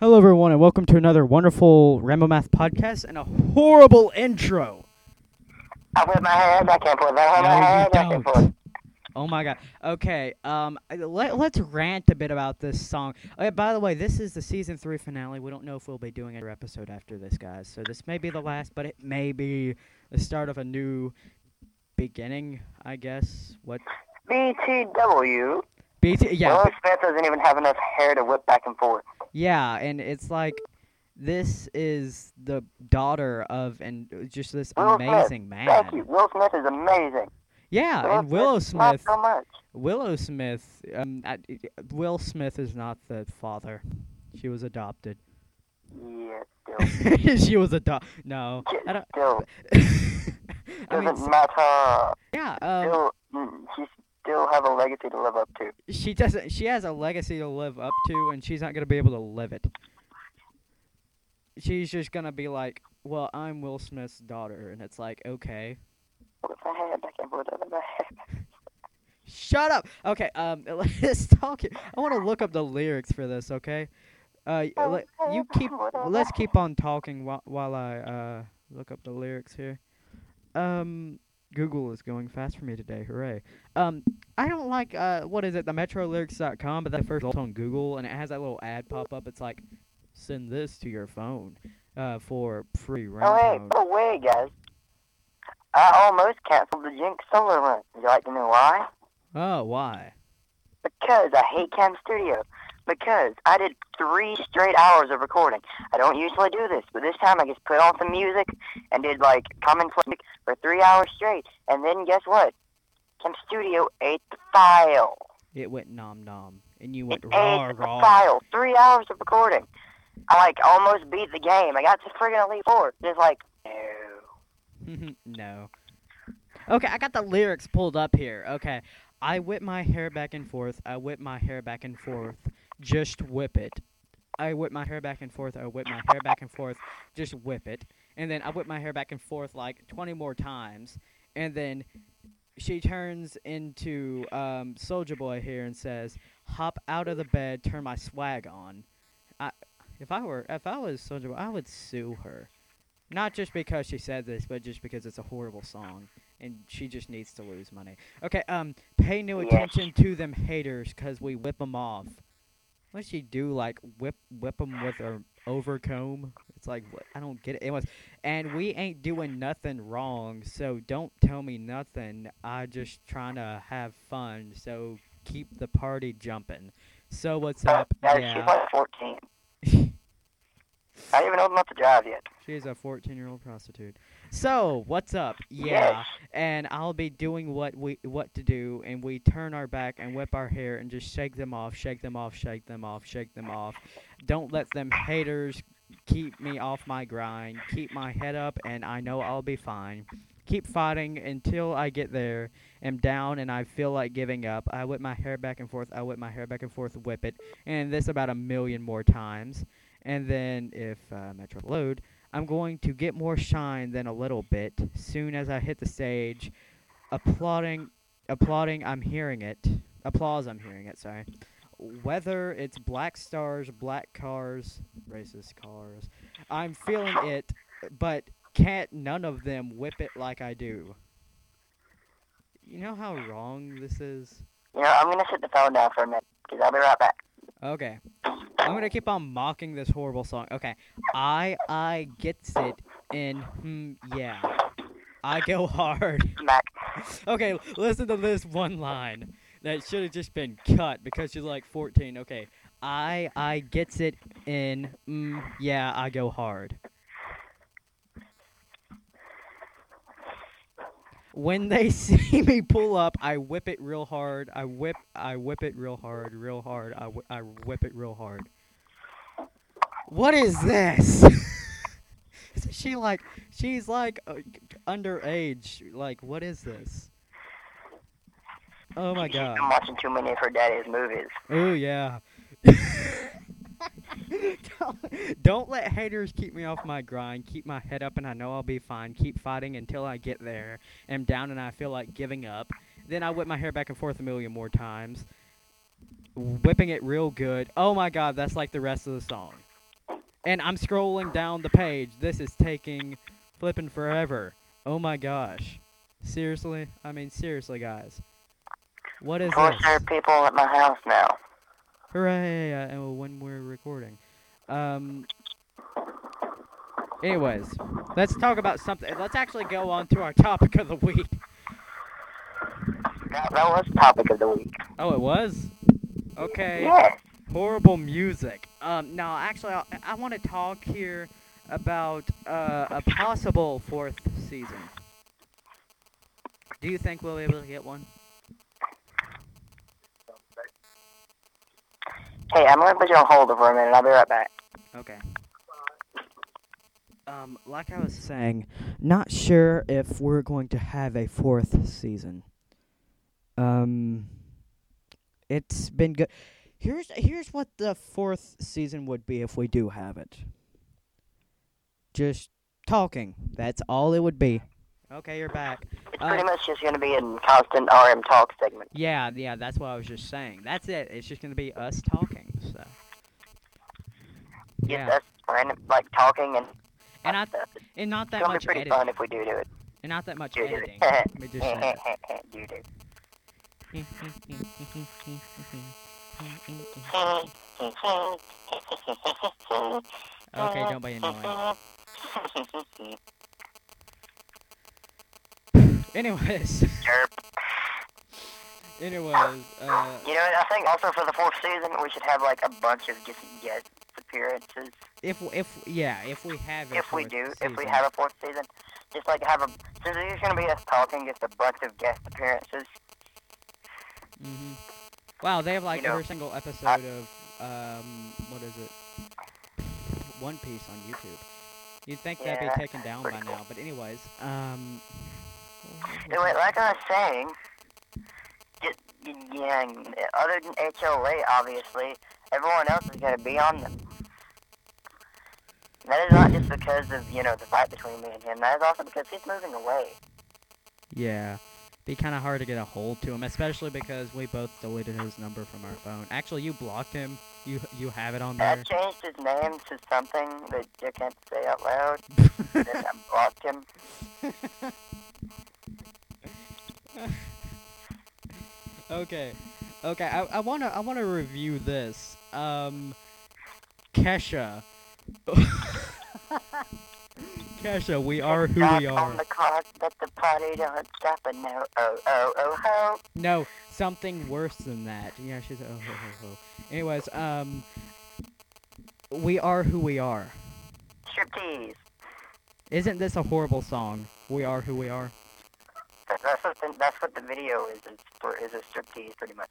Hello, everyone, and welcome to another wonderful Rambo Math podcast and a horrible intro. I whip my head back and forth. I whip my No, you head back and forth. don't. Oh my god. Okay. Um. Let, let's rant a bit about this song. Uh, by the way, this is the season three finale. We don't know if we'll be doing another episode after this, guys. So this may be the last, but it may be the start of a new beginning. I guess. What? BTW. BT. Yeah. Will Smith doesn't even have enough hair to whip back and forth. Yeah, and it's like this is the daughter of and just this Will amazing Smith. man. Thank you. Will Smith is amazing. Yeah, Will and Willow not Smith. so much. Willow Smith. Um, I, Will Smith is not the father. She was adopted. Yeah, still. she was adopted. No, I don't. Still. I mean, Doesn't matter. yeah. Um, Still, mm, she still have a legacy to live up to. she doesn't. She has a legacy to live up to, and she's not gonna be able to live it. She's just gonna be like, "Well, I'm Will Smith's daughter," and it's like, okay. Whip my head back and forth. I whip. Shut up. Okay, um, let's talk. I want to look up the lyrics for this. Okay, uh, let, you keep. Let's keep on talking while while I uh look up the lyrics here. Um, Google is going fast for me today. Hooray. Um, I don't like uh what is it the MetroLyrics.com, but that first result on Google and it has that little ad pop up. It's like, send this to your phone, uh, for free Oh, ringtone. wait. Oh, wait, guys. I almost canceled the Jinx Solar run. Would you like to know why? Oh, why? Because I hate Cam Studio. Because I did three straight hours of recording. I don't usually do this, but this time I just put on some music and did like commonplace music for three hours straight. And then guess what? Cam Studio ate the file. It went nom nom, and you It went raw ate the file. Three hours of recording. I like almost beat the game. I got to friggin' Elite Four. Just like no. no. Okay, I got the lyrics pulled up here. Okay. I whip my hair back and forth. I whip my hair back and forth. Just whip it. I whip my hair back and forth. I whip my hair back and forth. Just whip it. And then I whip my hair back and forth like 20 more times. And then she turns into um, Soulja Boy here and says, "Hop out of the bed, turn my swag on." I, if I were, if I was Soulja Boy, I would sue her. Not just because she said this, but just because it's a horrible song and she just needs to lose money. Okay, um, pay no attention to them haters because we whip them off. What she do? Like whip whip whip 'em with her overcomb? It's like what? I don't get it. It was, and we ain't doing nothing wrong, so don't tell me nothing. I just trying to have fun, so keep the party jumping. So what's up? Guys, she's Yeah, like 14. I even old enough to drive yet. she's a 14-year-old prostitute. So what's up? Yeah. And I'll be doing what we what to do, and we turn our back and whip our hair and just shake them off, shake them off, shake them off, shake them off. Don't let them haters keep me off my grind. Keep my head up, and I know I'll be fine. Keep fighting until I get there. Am down and I feel like giving up. I whip my hair back and forth. I whip my hair back and forth. Whip it, and this about a million more times. And then if uh, Metro load, I'm going to get more shine than a little bit. Soon as I hit the stage, applauding, applauding, I'm hearing it. Applause, I'm hearing it. Sorry. Whether it's black stars, black cars, racist cars, I'm feeling it, but can't none of them whip it like I do. You know how wrong this is? You know, I'm gonna sit the phone down for a minute, because I'll be right back. Okay. I'm gonna keep on mocking this horrible song. Okay. I I gets it in hmm yeah. I go hard. Okay, listen to this one line that should have just been cut because she's like 14. Okay. I I gets it in mm, yeah, I go hard. When they see me pull up, I whip it real hard. I whip I whip it real hard, real hard. I, whi- I whip it real hard. What is this? is she like she's like uh, underage? Like what is this? Oh my She's god. been watching too many of her daddy's movies. Oh yeah. don't, don't let haters keep me off my grind. Keep my head up, and I know I'll be fine. Keep fighting until I get there. Am down, and I feel like giving up. Then I whip my hair back and forth a million more times, whipping it real good. Oh my god, that's like the rest of the song. And I'm scrolling down the page. This is taking flipping forever. Oh my gosh. Seriously? I mean, seriously, guys. What is Of course, there are people at my house now. Hooray! Uh, uh, when we're recording. Um. Anyways, let's talk about something. Let's actually go on to our topic of the week. That, that was topic of the week. Oh, it was. Okay. Yes. horrible music. Um, no, actually, I, I want to talk here about uh, a possible fourth season. Do you think we'll be able to get one? Hey, I'm gonna put you on hold for a minute. I'll be right back. Okay. Um, like I was saying, not sure if we're going to have a fourth season. Um, it's been good. Here's here's what the fourth season would be if we do have it. Just talking. That's all it would be. Okay, you're back. It's Uh, pretty much just gonna be a constant RM talk segment. Yeah, yeah, that's what I was just saying. That's it. It's just gonna be us talking. So. Just Yeah, us random, like talking and and not stuff. And not that gonna be much pretty editing. fun if we do do it. And not that much Do do editing. me just do do. Okay, don't be annoying. Anyways, Derp. Anyways, uh, You know, I think also for the fourth season we should have like a bunch of just guest appearances. if if yeah, if we have If we do, if we have a fourth season, just like have a since it's gonna be us talking, just a bunch of guest appearances. hmm Wow, they have like You know, every single episode of um, what is it? One Piece on YouTube. You'd think that'd be taken down by cool. now, but anyways, um. Anyway, like I was saying, yeah, other than HLA, obviously, everyone else is going to be on them. That is not just because of, you know, the fight between me and him. That is also because he's moving away. Yeah. Be kind of hard to get a hold to him, especially because we both deleted his number from our phone. Actually, you blocked him. You you have it on there. I changed his name to something that you can't say out loud, then I blocked him. okay, okay. I, I wanna I wanna review this. Um, Kesha. Kesha, we are who we are. on the clock, but the party don't stop, and no, oh, oh, oh, ho. No, something worse than that. Yeah, she's oh ho ho ho. Anyways, um, we are who we are. Striptease. Isn't this a horrible song? We are who we are. That- That's what the, that's what the video is. Is for is a striptease, pretty much.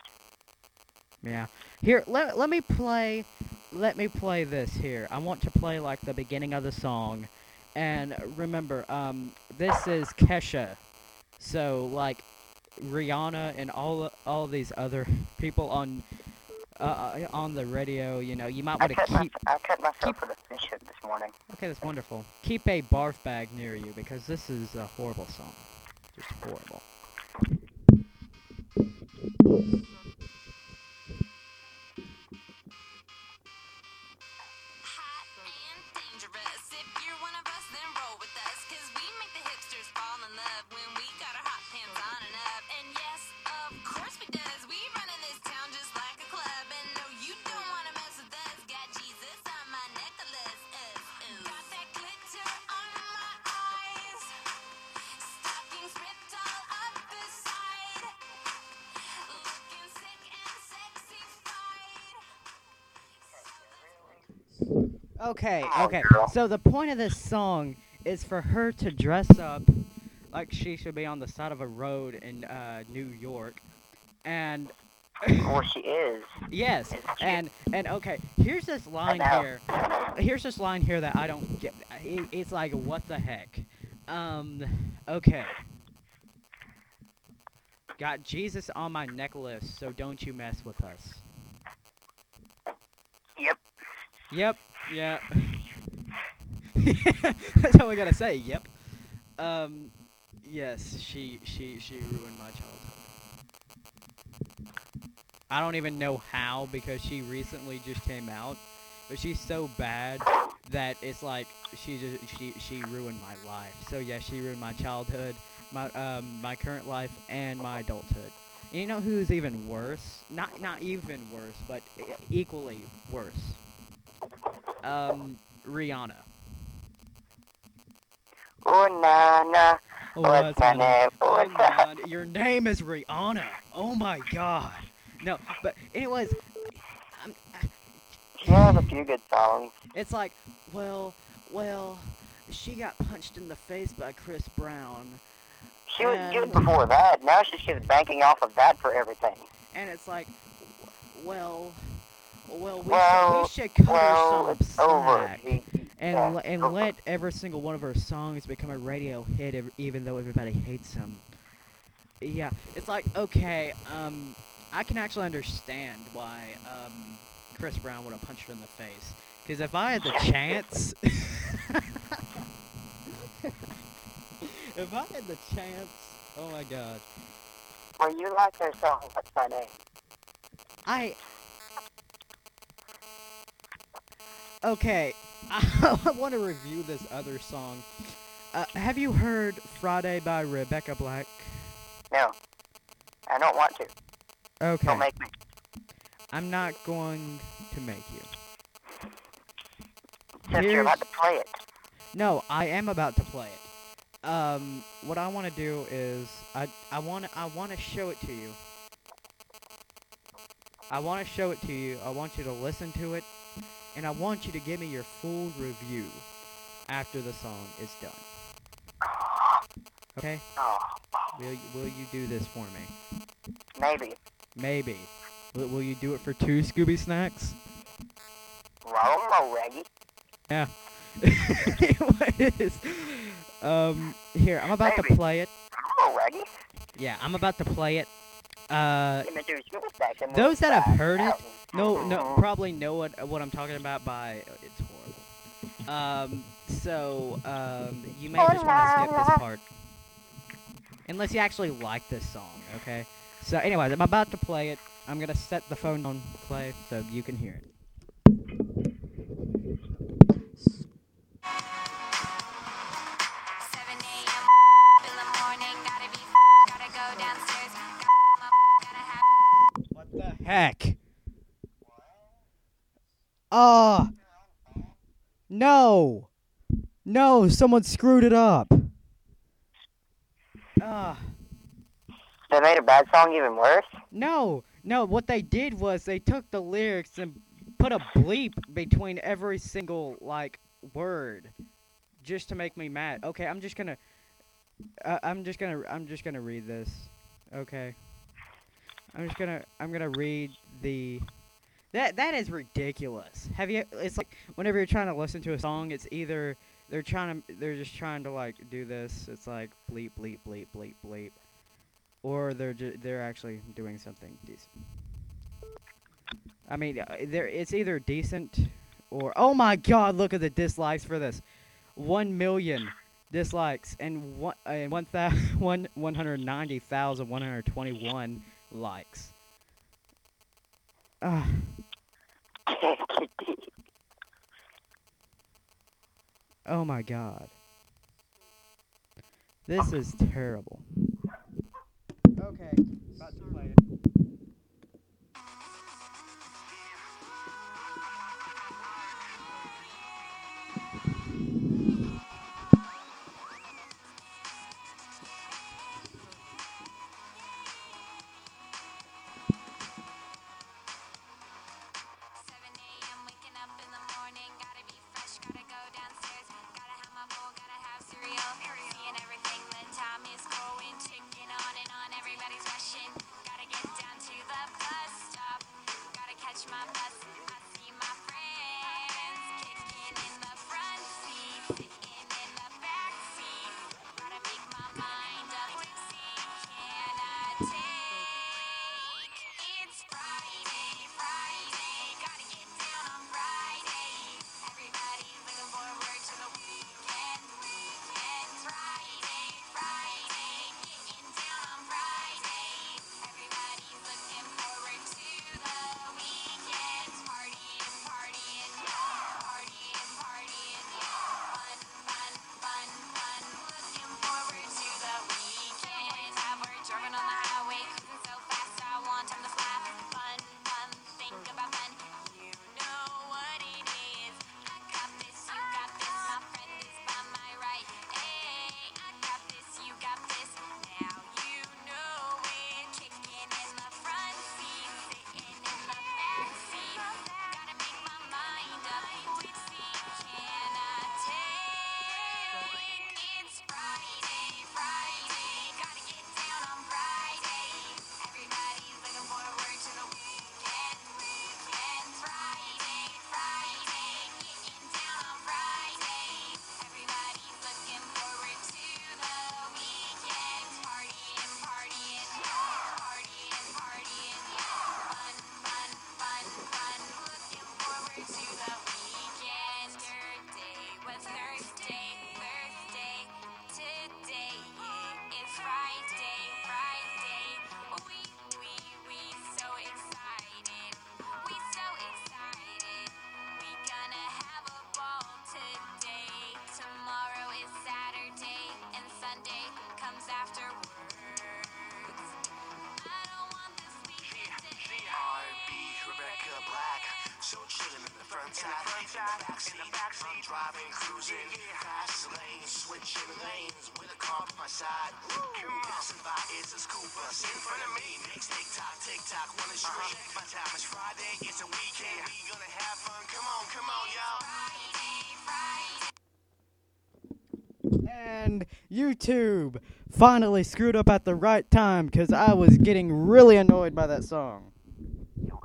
Yeah. Here, let let me play. Let me play this here. I want to play like the beginning of the song, and remember, um, this is Kesha. So like, Rihanna and all all these other people on uh, on the radio. You know, you might want to my, keep. I cut myself keep- with a fish this morning. Okay, that's wonderful. Keep a barf bag near you because this is a horrible song. Just horrible. Okay, okay. So the point of this song is for her to dress up like she should be on the side of a road in uh, New York, and Of course she is. yes, and and okay. Here's this line here. Here's this line here that I don't get. It, it's like what the heck. Um. Okay. Got Jesus on my necklace, so don't you mess with us. Yep. Yep. Yeah. That's all we gotta say. Yep. Um. Yes, she she she ruined my childhood. I don't even know how because she recently just came out, but she's so bad that it's like she just she she ruined my life. So yeah, she ruined my childhood, my um my current life, and my adulthood. And you know who's even worse? Not not even worse, but equally worse. Um, Rihanna. Oh, na, na. What's my name? Oh my, your name is Rihanna. Oh my god. No, but anyways, I'm, She has a few good songs. it's like, well, well, she got punched in the face by Chris Brown, She was And- good before that. Now she's just banking off of that for everything. and it's like, well, well, we, Well, should, we should cut her Well, some it's over. slack and yeah, and over. let every single one of her songs become a radio hit, even though everybody hates them. Yeah, it's like okay, um, I can actually understand why um, Chris Brown would have punched her in the face. Because if I had the chance, if I had the chance, oh my god, Well, you like her song, What's My Name? I. Okay, I want to review this other song. Uh, have you heard "Friday" by Rebecca Black? No. I don't want to. Okay, Don't make me. I'm not going to make you. Since you're about to play it. No, I am about to play it. Um, what I want to do is I I want I want to show it to you. I want to show it to you. I want you to listen to it, and I want you to give me your full review after the song is done. Okay? Oh, Will you, will you do this for me? maybe. Maybe. Will, will you do it for two Scooby snacks? Well, I don't know, Reggie. Yeah. Anyways, um, here I'm about to play it. I don't know, Reggie. Yeah, I'm about to play it. Uh, those that have heard it, no, no, probably know what what I'm talking about by it's horrible. Um, so um, you may just want to skip this part, unless you actually like this song. Okay. So, anyways, I'm about to play it. I'm gonna set the phone on play so you can hear it. Heck? Ah! no! No, someone screwed it up. Ah. They made a bad song even worse? No, no, what they did was they took the lyrics and put a bleep between every single, like, word. Just to make me mad. Okay, I'm just gonna. Uh, I'm just gonna. I'm just gonna read this. Okay. I'm just gonna. I'm gonna read the. That that is ridiculous. Have you? It's like whenever you're trying to listen to a song, it's either they're trying to. They're just trying to like do this. It's like bleep bleep bleep bleep bleep or they're ju- they're actually doing something decent. I mean, uh, there it's either decent or oh my god, look at the dislikes for this. 1 million dislikes and one and one thou- one 190,121 likes. Ah, Can't get deep. Ah. oh my god. This is terrible. Okay, backseat, I'm driving, cruising, fast lane, switching lanes with a car by my side. Passing by, it's a school bus in front of me. Next tick tock, tick tock, wanna street. My uh-huh. time is Friday, it's a weekend. We gonna have fun. Come on, come on, y'all. And YouTube finally screwed up at the right time because I was getting really annoyed by that song.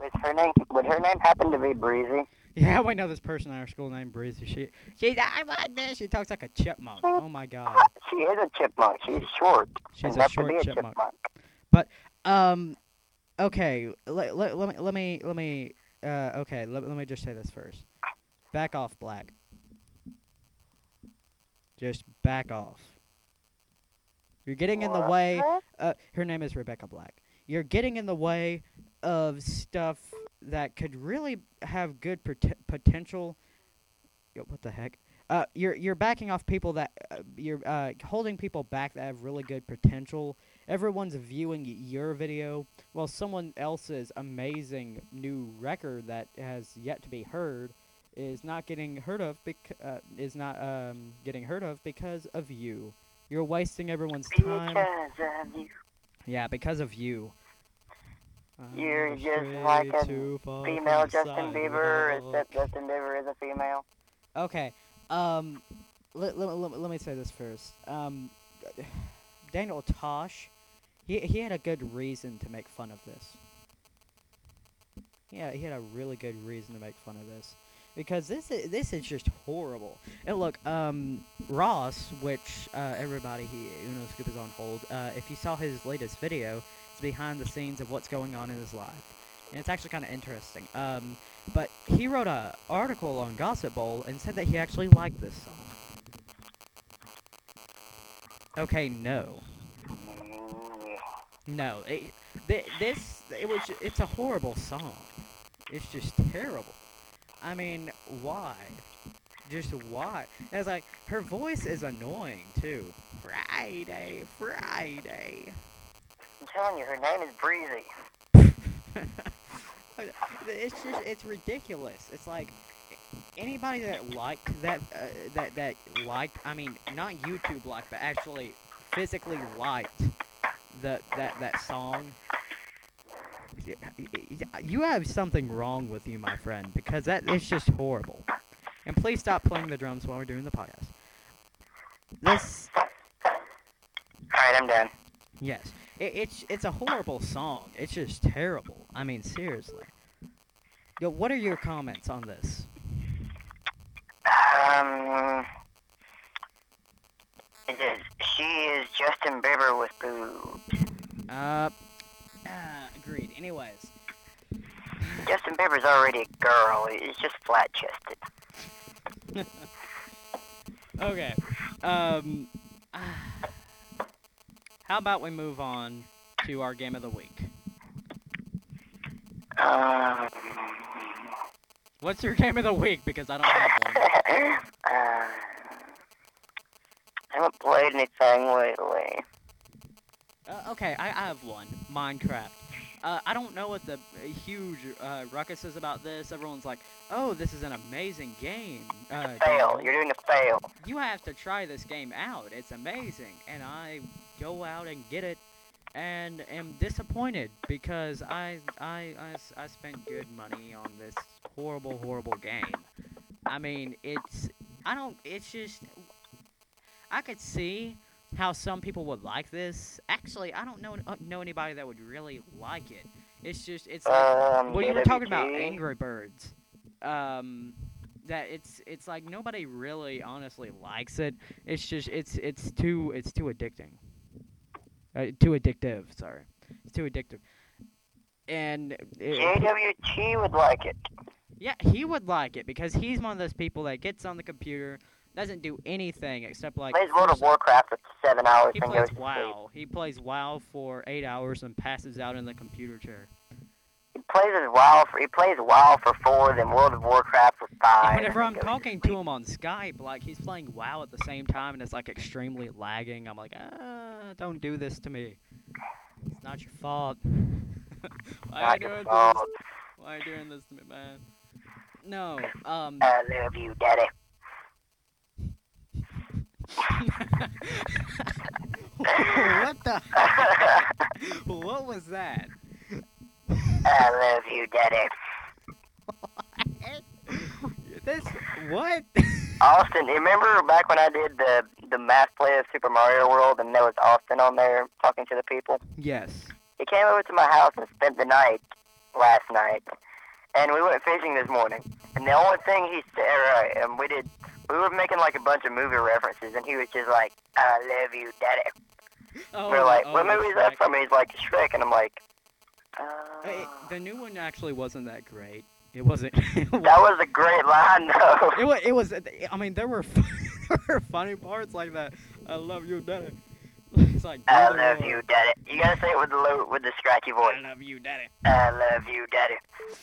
Is her name? Would her name happen to be Breezy? Yeah, we know this person in our school named Breezy. She, she's I want this. She talks like a chipmunk. Oh my god. She is a chipmunk. She's short. She's a short a chipmunk. chipmunk. Um, okay. Let, let, let me let me let me. Uh, okay. Let, let me just say this first. Back off, Black. Just back off. You're getting in the way. Uh, her name is Rebecca Black. You're getting in the way of stuff that could really have good pot- potential. Yo, what the heck? Uh, you're you're backing off people that uh, you're uh, holding people back that have really good potential. Everyone's viewing your video while someone else's amazing new record that has yet to be heard is not getting heard of bec- uh, is not um, getting heard of because of you. You're wasting everyone's time. Because of you. Yeah, because of you. You're just like a too far from Female Justin Bieber, except Justin Bieber is a female. Okay. Um, let, let, let, let me say this first. Um, Daniel Tosh, he he had a good reason to make fun of this. Yeah, he had a really good reason to make fun of this because this is this is just horrible. And look, um, Ross, which uh, everybody he Uno Scoop is on hold. Uh, if you saw his latest video, it's behind the scenes of what's going on in his life, and it's actually kind of interesting. Um, but he wrote an article on Gossip Bowl and said that he actually liked this song. Okay, no, no. It, th- this it was it's a horrible song. It's just terrible. I mean, why? Just why? And it's like her voice is annoying too. Friday, Friday. Telling you, her name is Breezy. it's just it's ridiculous. It's like anybody that liked that uh, that that liked I mean not YouTube liked but actually physically liked the that that song. You have something wrong with you, my friend, because that is just horrible. And please stop playing the drums while we're doing the podcast. This Alright, I'm done. Yes, it, it's it's a horrible song. It's just terrible. I mean, seriously. Yo, what are your comments on this? Um, it is, she is Justin Bieber with boobs. Uh, uh agreed. Anyways, Justin Bieber's already a girl. He's just flat chested. okay. Um, how about we move on to our game of the week? Um, What's your game of the week? Because I don't have one. uh, I haven't played anything lately. Uh, okay, I, I have one. Minecraft. Uh, I don't know what the uh, huge uh, ruckus is about this. Everyone's like, "Oh, this is an amazing game." Uh, Fail. You're doing a fail. you have to try this game out. It's amazing. And I go out and get it and am disappointed because I, I, I, I spent good money on this horrible, horrible game. I mean, it's, I don't, it's just, I could see how some people would like this. Actually, I don't know, uh, know anybody that would really like it. It's just, it's like, Um, well, you were talking about Angry Birds. Um, that it's it's like nobody really honestly likes it. It's just it's it's too it's too addicting. Uh, too addictive. Sorry, it's too addictive. And it, JWT would like it. yeah, he would like it because he's one of those people that gets on the computer, doesn't do anything except like Plays World of Warcraft for seven hours He plays goes to sleep. WoW. He plays WoW for eight hours and passes out in the computer chair. He plays WoW for he plays WoW for four, then World of Warcraft for five. And whenever I'm talking to him on Skype, like he's playing WoW at the same time, and it's like extremely lagging. I'm like, ah, don't do this to me. It's not your fault. Why are you doing fault. this? Why are you doing this to me, man? No. Um. I love you, Daddy. what the? What was that? I love you, Daddy. This what? Austin, remember back when I did the the math play of Super Mario World, and there was Austin on there talking to the people? yes. He came over to my house and spent the night last night, and we went fishing this morning. And the only thing he said, right, and we did, we were making like a bunch of movie references, and he was just like, "I love you, Daddy." Oh, we're like, oh, "What movie is that from?" And he's like, "Shrek," and I'm like, uh, Hey, the new one actually wasn't that great. It wasn't. It "That was. a great line, though." It was. It was. I mean, there were, there were funny parts like that. I love you, daddy. It's like. I love you, Daddy. You gotta say it with the low, with the scratchy voice. I love you, daddy. I love you, Daddy.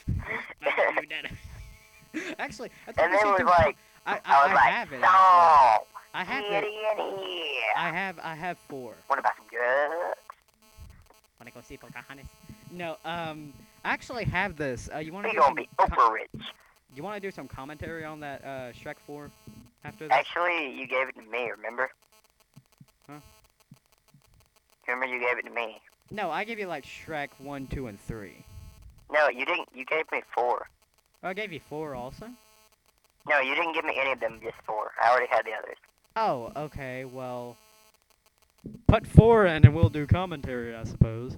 I love you, daddy. actually, I think And then it was like, I, I, I was I like, have it. "No. I have get it. in here." I have. I have four. What about some drugs? Wanna go see Pocahontas? No. Um. I actually have this. Uh, you do some? be co- Oprah rich. you wanna do some commentary on that uh, Shrek Four after this? Actually, you gave it to me. Remember? Huh? Remember you gave it to me. No, I gave you like Shrek one, two, and three. No, you didn't. You gave me four. Oh, I gave you four also. No, you didn't give me any of them. Just four. I already had the others. Oh, okay. Well, put four in, and we'll do commentary, I suppose,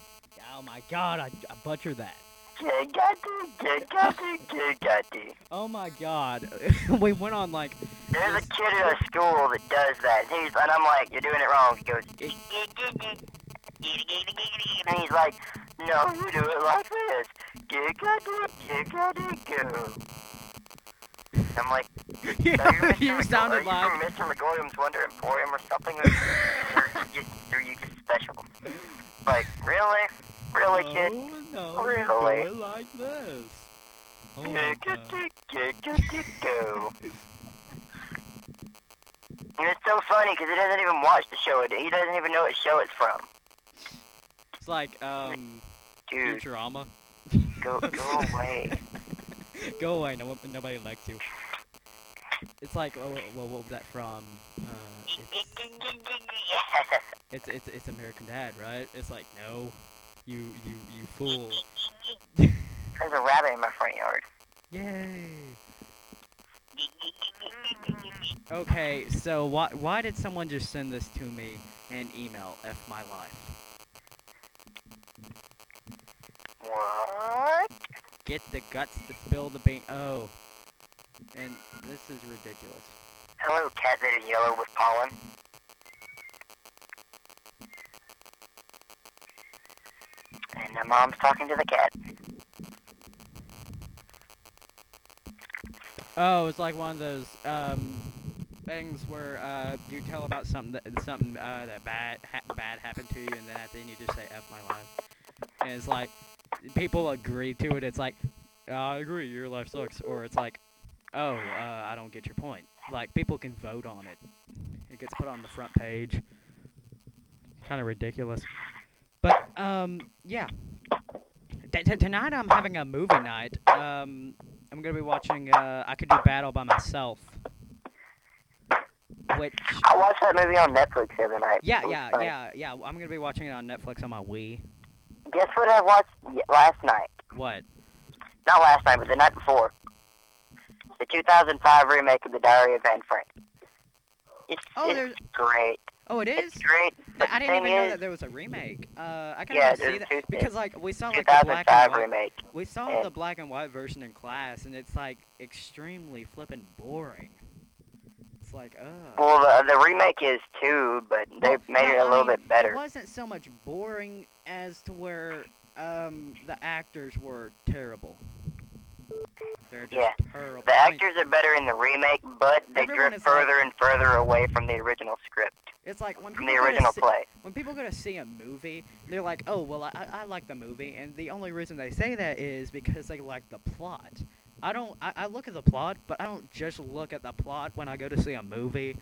Oh my God, I, I butchered that. Oh my God, we went on like There's a kid at a school that does that. And, he's, and I'm like, you're doing it wrong. He goes, and he's like, no, you do it like this. I'm like, you, Mr. you sounded like Mr. Magorium's Wonder Emporium or something? Or, or, you, or you just special? Like, really? Really, kid? Oh, no, Really? do it like this. Oh my God. Go. And it's so funny because he doesn't even watch the show. He doesn't even know what show it's from. It's like um Dude, Futurama. go go away. Go away. No nobody likes you. It's like oh, well, what was that from? Uh, it's, it's it's it's American Dad, right? It's like no, you you you fool. There's a rabbit in my front yard. Yay. Okay, so why why did someone just send this to me in email? F my life. What? Get the guts to spill the bean. Oh, and this is ridiculous. Hello, cat that is yellow with pollen. And the mom's talking to the cat. Oh, it's like one of those um things where uh you tell about something that something uh that bad ha- bad happened to you, and then at the end you just say "f my life," and it's like people agree to it. It's like I agree, your life sucks, or it's like, oh, uh, I don't get your point. Like people can vote on it. It gets put on the front page. Kind of ridiculous. But um, yeah. T- t- tonight I'm having a movie night. Um, I'm gonna be watching. Uh, I could do Battle by myself. Which, I watched that movie on Netflix the other night. yeah, yeah, funny. yeah, yeah. I'm gonna be watching it on Netflix on my Wii. Guess what I watched last night? What? Not last night, but the night before. The 2005 remake of The Diary of Anne Frank. It's, Oh, it's there's. great. Oh, it is. Great. I didn't even know is, that there was a remake. Uh, I kind Yeah, of see that two- because like we saw like the black and white. remake. We saw Yeah. the black and white version in class, and it's like extremely flippin' boring. It's like, ugh. Well, the, the remake is too, but they've made no, it a little mean, bit better. It wasn't so much boring as to where um, the actors were terrible. Yeah. The actors are better in the remake, but they Everyone drift is like- further and further away from the original script, it's like when people the original see- play. when people go to see a movie, they're like, "Oh, well, I, I like the movie," and the only reason they say that is because they like the plot. I don't. I, I look at the plot, but I don't just look at the plot when I go to see a movie.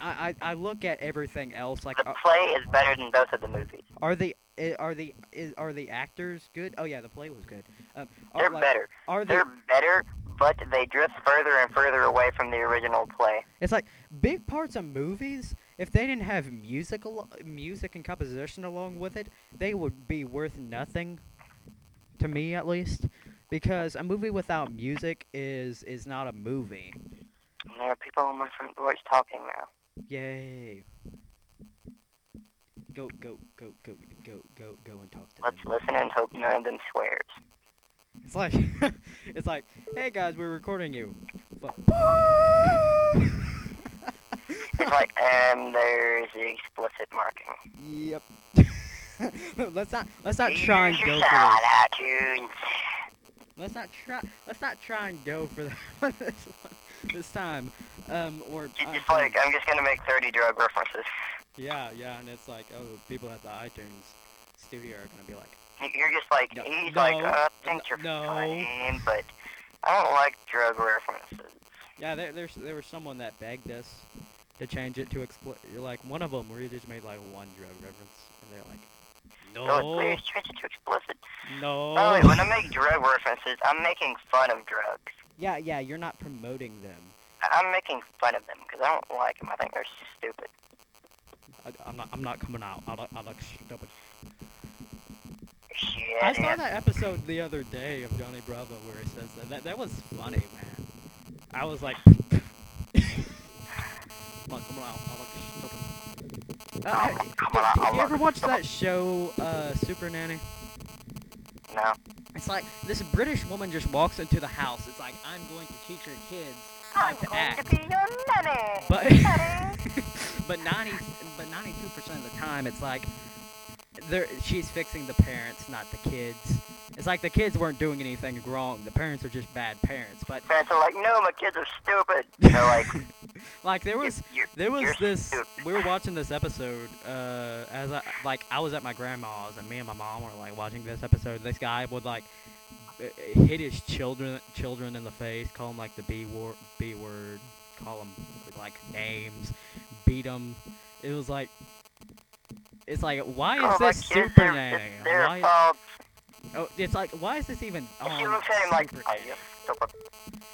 I, I, I look at everything else. Like, The are, play is better than both of the movies. are the are the is, are the actors good? Oh yeah, the play was good. Um, are, They're like, better. Are they... They're better, but they drift further and further away from the original play. It's like big parts of movies. If they didn't have music, music and composition along with it, they would be worth nothing. To me, at least, because a movie without music is is not a movie. And there are people on my front porch talking now. Yay! Go go go go go go go and talk to Let's them. listen and hope none of them swears. It's like it's like, hey guys, we're recording you. It's like, um, there's the explicit marking. yep. let's not let's not try and go for iTunes. Let's not try. Let's not try and go for that this, this time. Um, or It's uh, just like, I'm just gonna make 30 drug references. yeah, yeah, and it's like, oh, people at the iTunes studio are gonna be like, You're just like, No, he's no, like, uh, I think you're no. fine, but I don't like drug references. yeah, there, there's there was someone that begged us to change it to expl- like one of them where he just made like one drug reference, and they're like, no. no, please change it to explicit. no. By the way, when I make drug references, I'm making fun of drugs. yeah, yeah, you're not promoting them. I- I'm making fun of them because I don't like them. I think they're stupid. I, I'm not. I'm not coming out. I look, I look stupid. Shit. I saw that episode the other day of Johnny Bravo where he says that. That, that was funny, man. I was like, Come on, come on, I look stupid. Uh, come on, have I'll you ever look watched that show, uh, Super Nanny? No. It's like this British woman just walks into the house. It's like I'm going to teach your kids to act. to be your nanny. But but ninety but ninety two percent of the time it's like they're she's fixing the parents, not the kids. It's like the kids weren't doing anything wrong. The parents are just bad parents. But Parents are like, no, my kids are stupid. They're like, like there was you're, there was this stupid. we were watching this episode uh as I like I was at my grandma's and me and my mom were like watching this episode. This guy would like hit his children children in the face, call them like the B word, B word, call them like names, beat them. It was like it's like why oh, is my this kids, Super they're, Nanny? It's their Why? fault. Oh, it's like why is this even on she looks at him like, Super oh, Nanny? you stupid.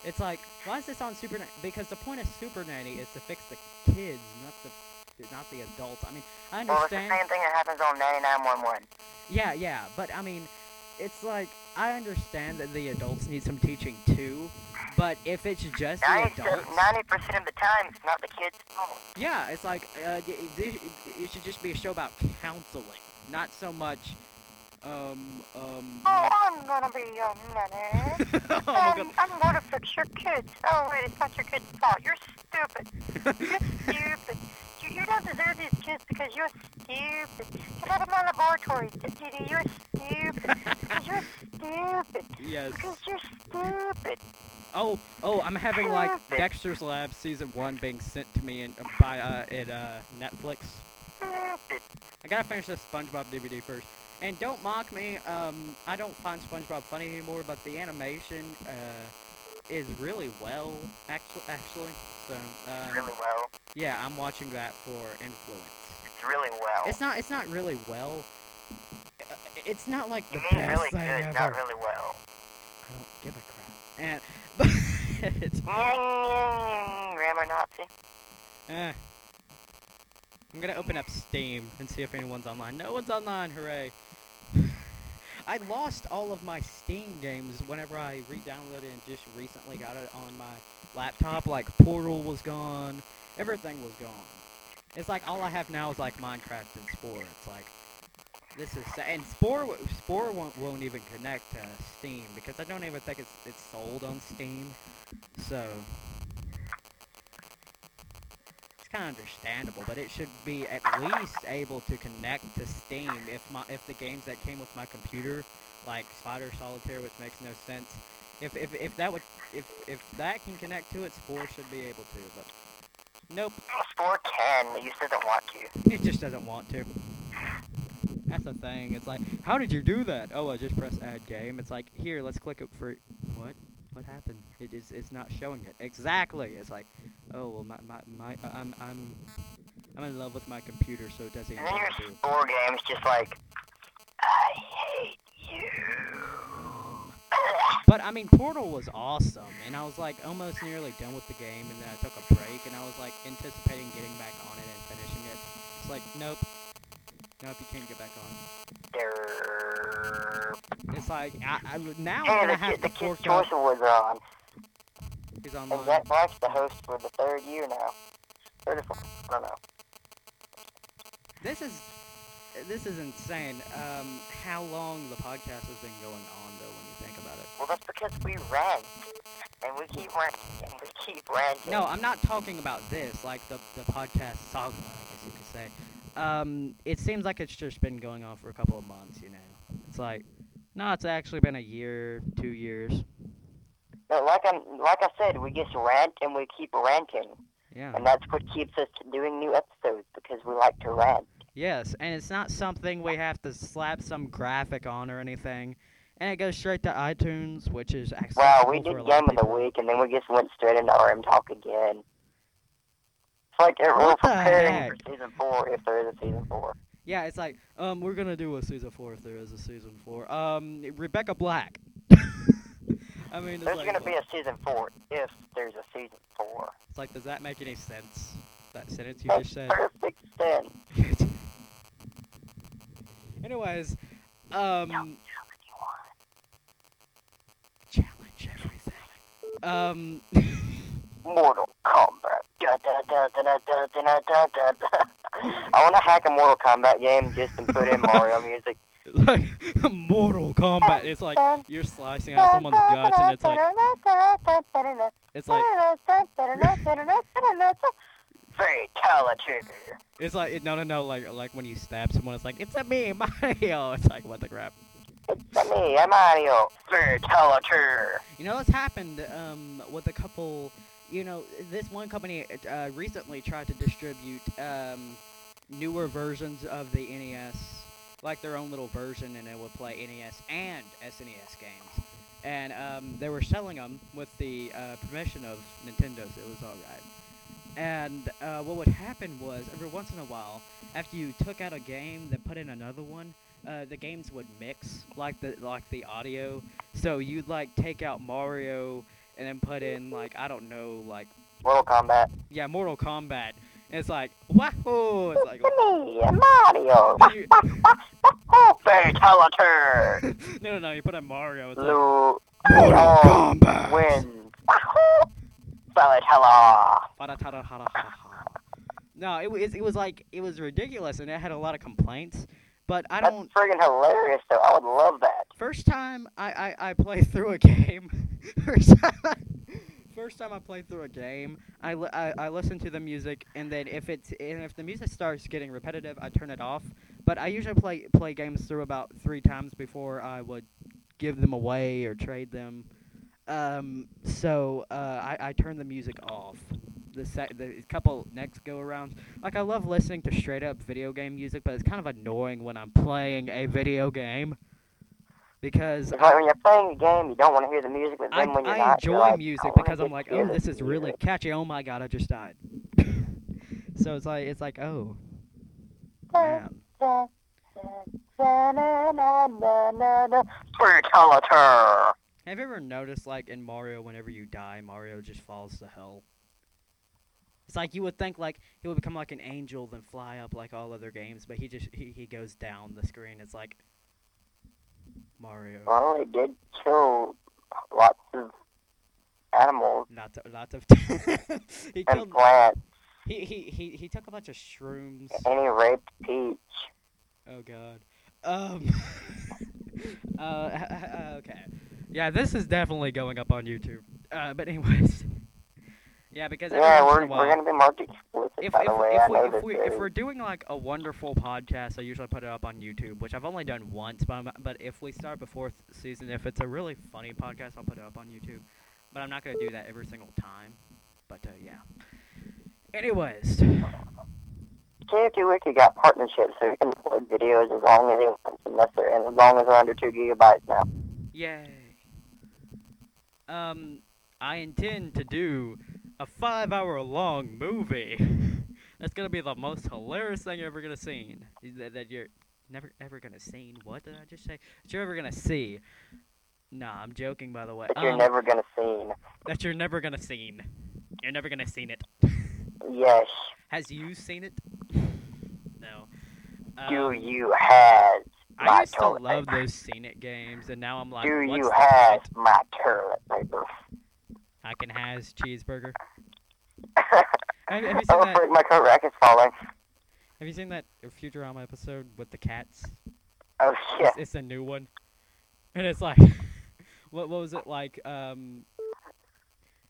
It's like, why is this on Super Nanny? Because the point of Super Nanny is to fix the kids, not the not the adults. I mean, I understand. Well, it's the same thing that happens on 9911. yeah, yeah, but I mean, it's like I understand that the adults need some teaching too. But if it's just the 90 adults, 90% of the time, it's not the kid's fault. yeah, it's like uh, it, it, should just be a show about counseling, not so much. Um, um. Oh, I'm gonna be your nanny. oh Um, I'm gonna fix your kids. Oh, wait, it's not your kid's fault. You're stupid. You're stupid. You, don't deserve these kids because you're stupid. Get out of my laboratory, Dee Dee. You're stupid. Because you're stupid. yes. Because you're stupid. Oh, oh, I'm having like Dexter's Lab season one being sent to me in, by uh, at uh, Netflix. Stupid. I gotta finish this SpongeBob DVD first. And don't mock me. Um, I don't find SpongeBob funny anymore, but the animation uh, is really well, actually. Actually, so um, Really well. yeah, I'm watching that for influence. It's really well. It's not. It's not really well. Uh, It's not like the you mean best really good, ever. not really well. I don't give a crap. And but it's Grammar Nazi. Eh. I'm gonna open up Steam and see if anyone's online. No one's online, hooray! I lost all of my Steam games whenever I re-downloaded and just recently got it on my laptop. Like Portal was gone, everything was gone. It's like all I have now is like Minecraft and Spore. It's like this is sa- and Spore Spore won't, won't even connect to Steam because I don't even think it's it's sold on Steam. So kind of understandable, but it should be at least able to connect to Steam if my if the games that came with my computer, like Spider Solitaire, which makes no sense, If if if that would if if that can connect to it, Spore should be able to. But nope, Spore can, it just doesn't want to. it just doesn't want to. That's the thing. It's like, how did you do that? Oh, I just press add game. It's like, here, let's click it for what? What happened? It is. It's not showing it. Exactly. It's like, oh well, my my, my uh, I'm I'm I'm in love with my computer, so it doesn't And then your do. Spore game's just like, I hate you. But I mean, Portal was awesome, and I was like almost nearly done with the game, and then I took a break, and I was like anticipating getting back on it and finishing it. It's like, nope, nope, you can't get back on. Derp. It's like I, I now I'm gonna the, have the to fork out. Are on. He's And online. Zach Black's the host for the third year now. Third or fourth, I don't know. This is this is insane. Um, how long the podcast has been going on, though, when you think about it. Well, that's because we rant. And we keep ranting, and we keep ranting. No, I'm not talking about this, like the the podcast saga, I guess you could say. Um, it seems like it's just been going on for a couple of months, you know. It's like, no, it's actually been a year, two years. No, like I'm, like I said, we just rant and we keep ranting, Yeah. and that's what keeps us doing new episodes because we like to rant. Yes, and it's not something we have to slap some graphic on or anything. And it goes straight to iTunes, which is accessible Wow, we did game of the week, and then we just went straight into RM talk again. It's like we're preparing heck? for season four if there is a season four. Yeah, it's like, um, we're gonna do a season four if there is a season four. Um, Rebecca Black. I mean, there's like, gonna be a season four if there's a season four. It's like, does that make any sense? That sentence you That's just said. Perfect sense. Anyways, um. Don't challenge everything. Um. Mortal Kombat. Da, da, da, I want to hack a Mortal Kombat game just and put in Mario music. like Mortal Kombat. It's like you're slicing out someone's guts, and it's like it's like fatality. it's like no no no like like when you stab someone, it's like it's a me Mario. It's like what the crap. It's me, I'm Mario. Fatality. You know what's happened um, with a couple. You know, this one company uh, recently tried to distribute um, newer versions of the NES, like their own little version, and it would play NES and SNES games. And um, they were selling them with the uh, permission of Nintendo, so it was all right. And uh, what would happen was, every once in a while, after you took out a game, then put in another one, uh, the games would mix, like the like the audio. So you'd like take out Mario and then put in like I don't know, like Mortal Kombat. yeah, Mortal Kombat. And it's like wahoo! It's like Me, I'm Mario. you, Fatality. no, no, no. You put in Mario. It's like Lu Mortal Kombat. wins. Fatality. Ba-da-ta-da-ha-da-ha-ha. No, it was it was like it was ridiculous, and it had a lot of complaints. But I That's don't. friggin' hilarious, though. I would love that. First time I I, I play through a game. first time. First time I played through a game, I, li- I, I listen to the music, and then if it's and if the music starts getting repetitive, I turn it off. But I usually play play games through about three times before I would give them away or trade them. Um, so uh, I, I turn the music off. The sec- the couple next go arounds, like I love listening to straight up video game music, but it's kind of annoying when I'm playing a video game because when you're playing a game, you don't want to hear the music, but I, then when you're I not, enjoy you're like, music "I because I'm like, oh, this is really music." catchy. Oh my god, I just died. so it's like it's like oh man. Have you ever noticed like in Mario, whenever you die, Mario just falls to hell? It's like you would think like he would become like an angel, then fly up like all other games, but he just he, he goes down the screen. It's like Mario. Well, he did kill lots of animals Lots of lots of. he and killed. plants, He, he he he took a bunch of shrooms. and he raped Peach. Oh god. Um. uh, uh, okay. Yeah, this is definitely going up on YouTube. Uh, but anyways. Yeah, because Yeah, we're, we're gonna be marked explicit if by if, the way. if, I we, know if this we if we're doing like a wonderful podcast, I usually put it up on YouTube, which I've only done once. But I'm, but if we start the fourth season, if it's a really funny podcast, I'll put it up on YouTube. But I'm not gonna do that every single time. But uh, yeah. Anyways, KFT Wiki got partnerships, so you can upload videos as long as you want, unless they're and as long as they're under two gigabytes now. yay. Um, I intend to do a five-hour-long movie. That's gonna be the most hilarious thing you're ever gonna see. That, that you're never ever gonna see. What did I just say? That you're ever gonna see. Nah, I'm joking. By the way, That you're Um, never gonna see. that you're never gonna see. You're never gonna see it. Yes, Has you seen it? No. do Um, you has I used to love paper? those scenic games, and now I'm like, do what's you point? my toilet paper? I can has cheeseburger. Have, have you seen oh, that? frick, my coat rack is falling. Have you seen that Futurama episode with the cats? Oh shit. It's, it's a new one, and it's like, what what was it like? Um,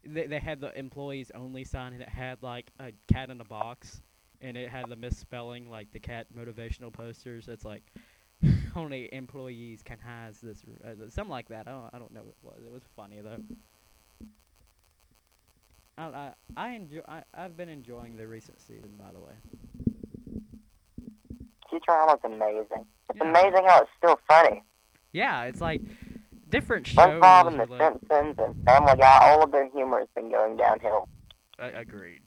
they they had the employees only sign, and it had like a cat in a box, and it had the misspelling, like the cat motivational posters. It's like only employees can has this, uh, something like that. I don't I don't know what it was. It was funny though. I I I enjoy. I I've been enjoying the recent season, by the way. Futurama's amazing. It's Yeah. amazing how it's still funny. Yeah, it's like different shows. SpongeBob and The like- Simpsons and Family Guy, all of their humor has been going downhill. I agreed.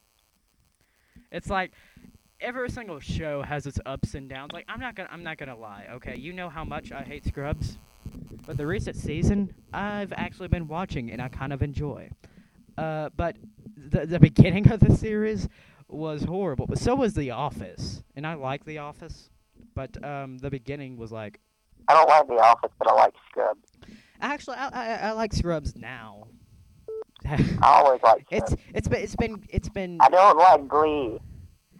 It's like every single show has its ups and downs. Like I'm not gonna I'm not gonna lie. Okay, you know how much I hate Scrubs, but the recent season I've actually been watching and I kind of enjoy. Uh, but the the beginning of the series was horrible. But so was The Office, and I like The Office. But um, the beginning was like I don't like The Office, but I like Scrubs. actually I I, I like Scrubs now. I always like it's it's been it's been it's been I don't like Glee.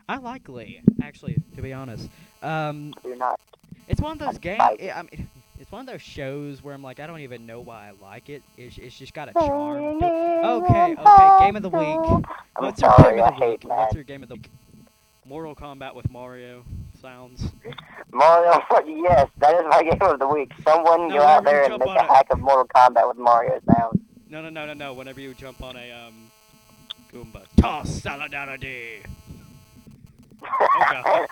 I like Glee, actually, to be honest. Um, Do not. it's one of those games. I mean, one of those shows where I'm like, I don't even know why I like it. It's, it's just got a charm. Okay, okay. Game of the week. What's your game of the week? What's your game of the week? Mortal Kombat with Mario sounds. Mario, yes, that is my game of the week. Someone No, go out there and make on a hack of Mortal Kombat with Mario sounds. No, no, no, no, no. Whenever you jump on a um, Goomba, toss solidarity. I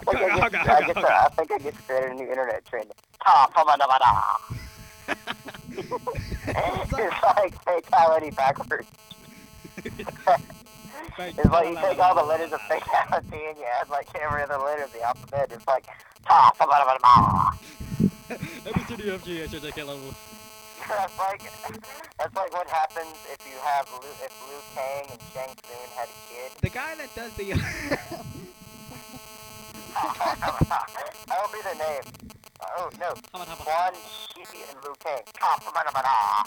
think I just, I, just, hugga. I think I a new internet trend. It's like fatality backwards. It's like you take all the letters of fatality and you add like every other letter of the alphabet. It's like ta-fa-ba-da-ba-da. ABCDFG, HJK level. That's like that's like what happens if you have Liu, if Liu Kang and Shang Tsung had a kid. The guy that does the. That'll be the name. Oh no, Hubba, hubba, Quan hubba. Chi and Liu Kang. Ta-fa-ba-da-ba-da.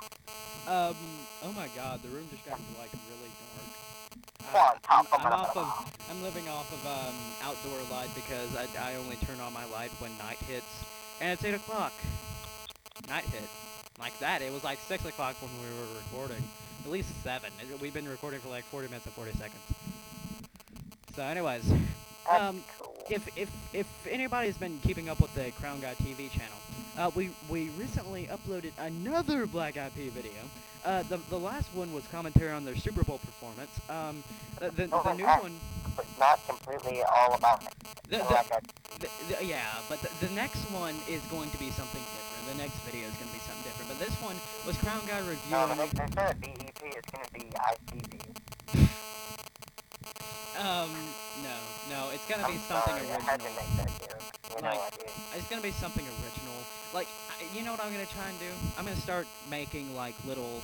Um. Oh my God, the room just got like really dark. Quan, Uh, I'm, I'm off of. I'm living off of um outdoor light because I, I only turn on my light when night hits, and it's eight o'clock. Night hit, like that. It was like six o'clock when we were recording. At least seven. It- We've been recording for like 40 minutes and 40 seconds. So, anyways, um, if if if anybody's been keeping up with the Crown Guy TV channel, uh, we we recently uploaded another Black Eyed Pea video. Uh, the the last one was commentary on their Super Bowl performance. Um, the the, Oh, the new okay. one, But not completely all about the, the, the, yeah, but the, the next one is going to be something different. The next video is going to be something. But this one was Crown Guy no, reviewing. the next instead of BEP, it's gonna be ICP. Um, no, no, it's going to be something sorry, I had to original. make that joke. You Like-. It's gonna be something original. Like, I- you know what I'm gonna try and do? I'm gonna start making like little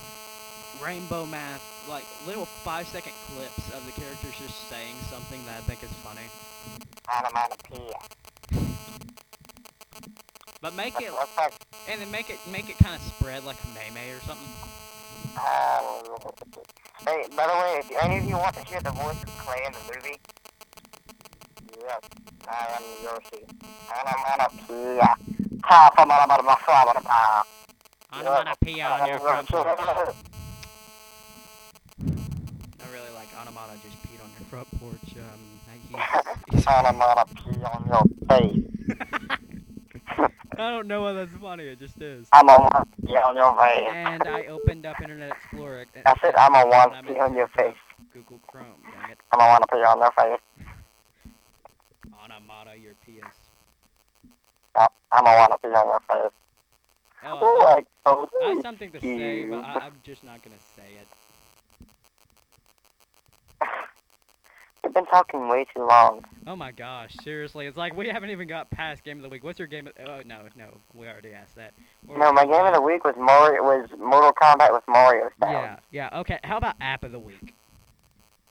rainbow math, like little five second clips of the characters just saying something that I think is funny. Onomatopoeia. But make it, and then make it, make it kind of spread like a meme or something. um, hey, by the way, if any of you want to hear the voice of Clay in the movie, yes, I am Yoshi. Onomatopoeia. Ta-fa-ba-da-ba-da-ba-fa-ba-da-ba. Onomatopoeia on your front porch. I really like Anamata just peed on your front porch. Um, he's, he's, I'm gonna pee on your face. I don't know why that's funny. It just is. I'm gonna pee on your face. And I opened up Internet Explorer. I said I'm gonna and want I'm to pee on your face. Google Chrome. Dang it. I'm gonna want to pee on your face. Anamata, your pee is. I'm gonna want to pee on your face. Oh, Like, oh, I have something to say, but I, I'm just not gonna say it. You've been talking way too long. Oh my gosh, seriously, it's like we haven't even got past game of the week. What's your game? Of, oh no, no, we already asked that. Or- No, my game of the week was Mario. Was Mortal Kombat with Mario style. Yeah, yeah. Okay, how about app of the week?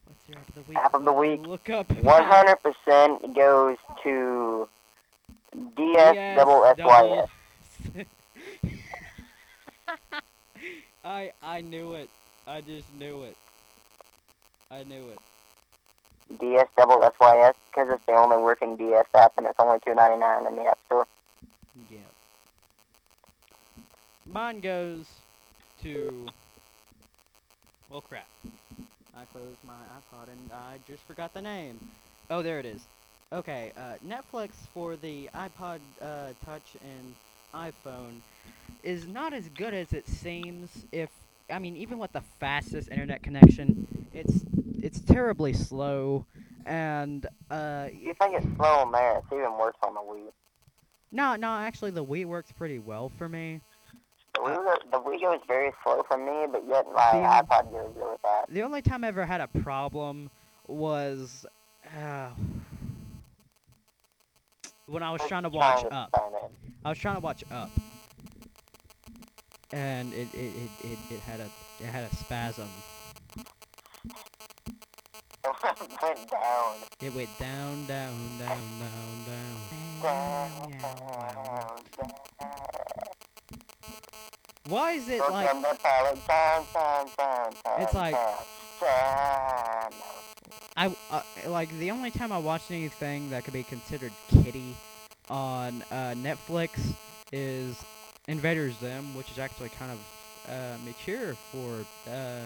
What's your app of the week? App of the week. Look up. One hundred percent goes to DS Yes, double SYS. double- I I knew it. I just knew it. I knew it. DS double SYS because it's the only working DS app and it's only two ninety nine in the App Store. Yeah. Mine goes to. Well, crap. I closed my iPod and I just forgot the name. Oh, there it is. Okay, uh, Netflix for the iPod uh, Touch and iPhone is not as good as it seems. If I mean, even with the fastest internet connection, it's it's terribly slow. And uh, You think it's slow on there? It's even worse on the Wii. no, no, actually, the Wii works pretty well for me. The Wii, the Wii goes very slow for me, but yet my Yeah. iPod goes really fast. The only time I ever had a problem was uh, when I was trying to watch Up. I was trying to watch Up, and it it, it, it, it had a it had a spasm. It went down. It went down, down, down, down, down. Down, down, down. Why is it like It's like- down. I uh, like the only time I watched anything that could be considered kiddie on uh, Netflix is Invader Zim, which is actually kind of uh, mature for uh,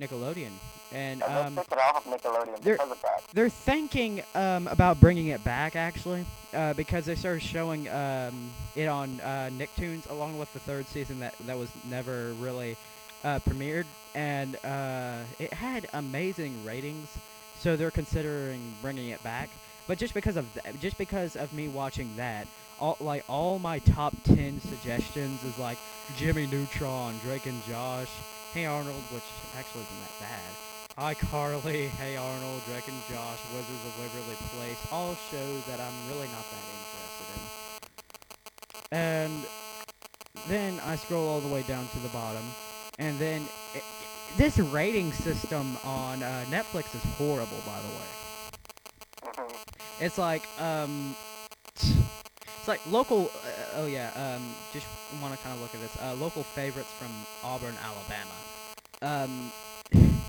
Nickelodeon, and And um, took it off of Nickelodeon they're- because of that. they're thinking um, about bringing it back actually uh, because they started showing um, it on uh, Nicktoons along with the third season that that was never really uh, premiered, and uh, it had amazing ratings. So they're considering bringing it back. But just because of th- just because of me watching that, all like all my top ten suggestions is like Jimmy Neutron, Drake and Josh, Hey Arnold, which actually isn't that bad. iCarly, Hey Arnold, Drake and Josh, Wizards of Waverly Place, all shows that I'm really not that interested in. And then I scroll all the way down to the bottom, and then it, this rating system on uh, Netflix is horrible, by the way. Mhm. It's like um, it's like local. Uh, oh yeah. Um, just want to kind of look at this. Uh, local favorites from Auburn, Alabama. Um,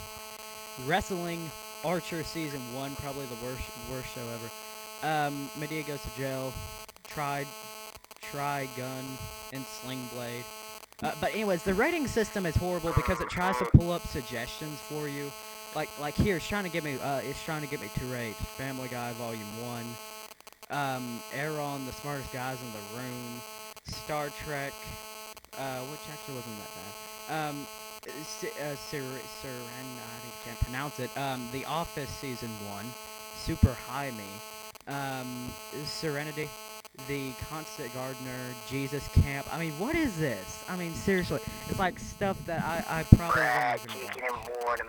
wrestling Archer season one, probably the worst worst show ever. Um, Madea goes to jail. Tried, try gun and sling blade. Uh, but anyways, the rating system is horrible because it tries to pull up suggestions for you. Like like here, it's trying to get me. Uh, it's trying to get me to rate Family Guy Volume One. Um, Enron, the smartest guys in the room. Star Trek, uh, which actually wasn't that bad. Um, S- uh, Ser- Seren, I can't pronounce it. Um, The Office season one, Super High Me, um, Serenity, The Constant Gardener, Jesus Camp. I mean, what is this? I mean, seriously, it's like stuff that I, I probably wouldn't even watch.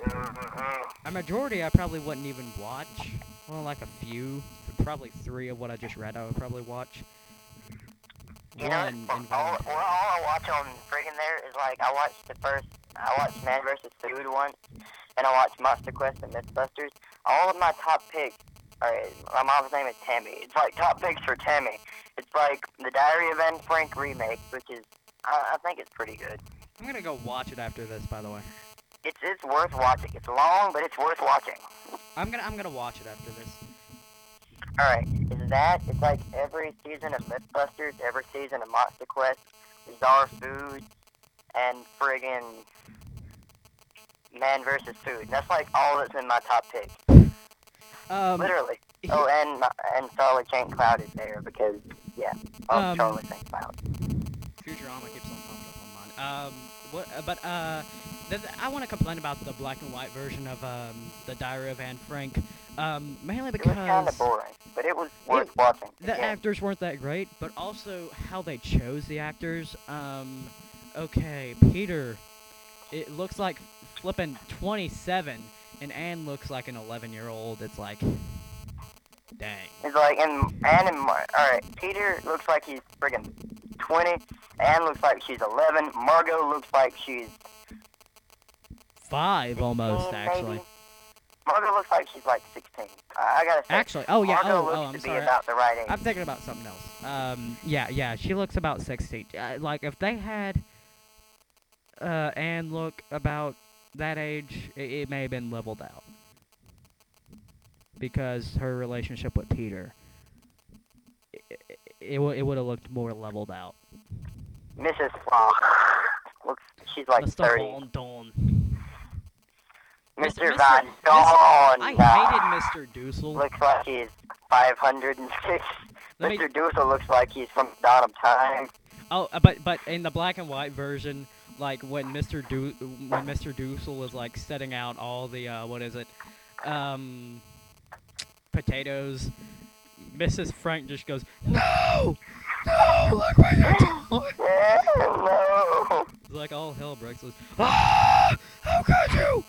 Mhm. A majority I probably wouldn't even watch. Well, like a few, probably three of what I just read I would probably watch. You know, all, all, all I watch on friggin' there is like I watched the first, I watched Man vs. Food once, and I watched Monster Quest and Mythbusters. All of my top picks are my mom's name is Tammy. It's like top picks for Tammy. It's like the Diary of Anne Frank remake, which is I, I think it's pretty good. I'm gonna go watch it after this, by the way. It's it's worth watching. It's long, but it's worth watching. I'm gonna I'm gonna watch it after this. Alright, is that, it's like every season of Mythbusters, every season of Monster Quest, Bizarre Food, and friggin' Man versus Food. That's like all that's in my top pick. Um, Literally. Oh, and my- and Charlie St. Cloud is there because yeah, oh, Um, Charlie St. Cloud. Futurama keeps on popping up on mine. Um, what? Uh, but uh, th- I want to complain about the black and white version of um the Diary of Anne Frank. Um, mainly It was kind because of boring, but it was worth watching. the actors weren't that great, but also how they chose the actors. Um, okay, Peter, it looks like flipping 27, and Anne looks like an 11 year old. It's like, dang. It's like, and Anne and Mar- all right, Peter looks like he's friggin' 20. Anne looks like she's 11. Margot looks like she's Five almost, 16, actually. maybe. Margot looks like she's like 16. I, I gotta say, Actually, oh yeah, Margot oh, looks oh, to I'm be sorry. about the right age. I'm thinking about something else. Um, yeah, yeah, she looks about 16. Uh, like, if they had uh, Anne look about that age, it, it may have been leveled out. Because her relationship with Peter, it, it, it, it would have looked more leveled out. Mrs. Flock looks, she's like Mr. 30. Von Dorn. Mr. Mr. Van Mr. Dorn I hated Mr. Dussel. looks like he's 506. Let me- Mr. Dussel looks like he's from the dawn of time. Oh, uh, but but in the black and white version, like when Mr. Do when Mr. Dussel is like setting out all the uh, what is it, um, potatoes, Mrs. Frank just goes, no, no, look what you're doing. It's like all hell breaks loose. Ah, how could you?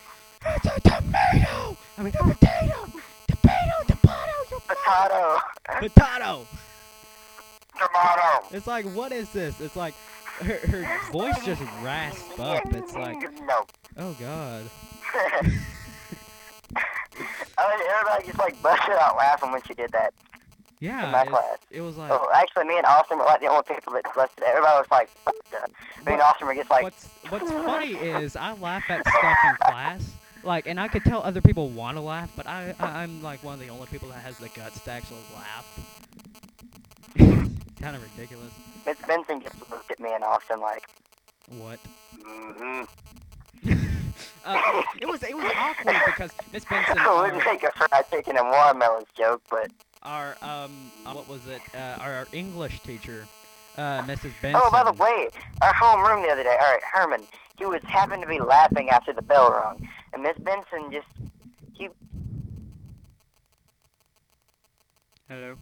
It's a tomato. I mean a potato. Tomato, tomato, you Potato. potato. Tomato. It's like what is this? It's like her her voice just rasps up. It's like No. oh god. I mean, everybody just like busted out laughing when she did that Yeah, in my it, class. it was like Oh, actually, me and Austin were like the only people that busted. Everybody was like, what the? Me and Austin were just like, what's what's funny is I laugh at stuff in class. Like, and I could tell other people want to laugh, but I, I I'm like one of the only people that has the guts to actually laugh. kind of ridiculous. Miss Benson just looked at me and Austin like, What? mm-hmm. Uh, it was it was awkward because Miss Benson, I our, wouldn't make a fried chicken and watermelons joke, but our um uh, what was it? Uh, our, our English teacher, uh, Mrs. Benson. oh, by the way, our homeroom the other day. All right, Herman, he was happened to be laughing after the bell rung, and Miss Benson just he. Hello.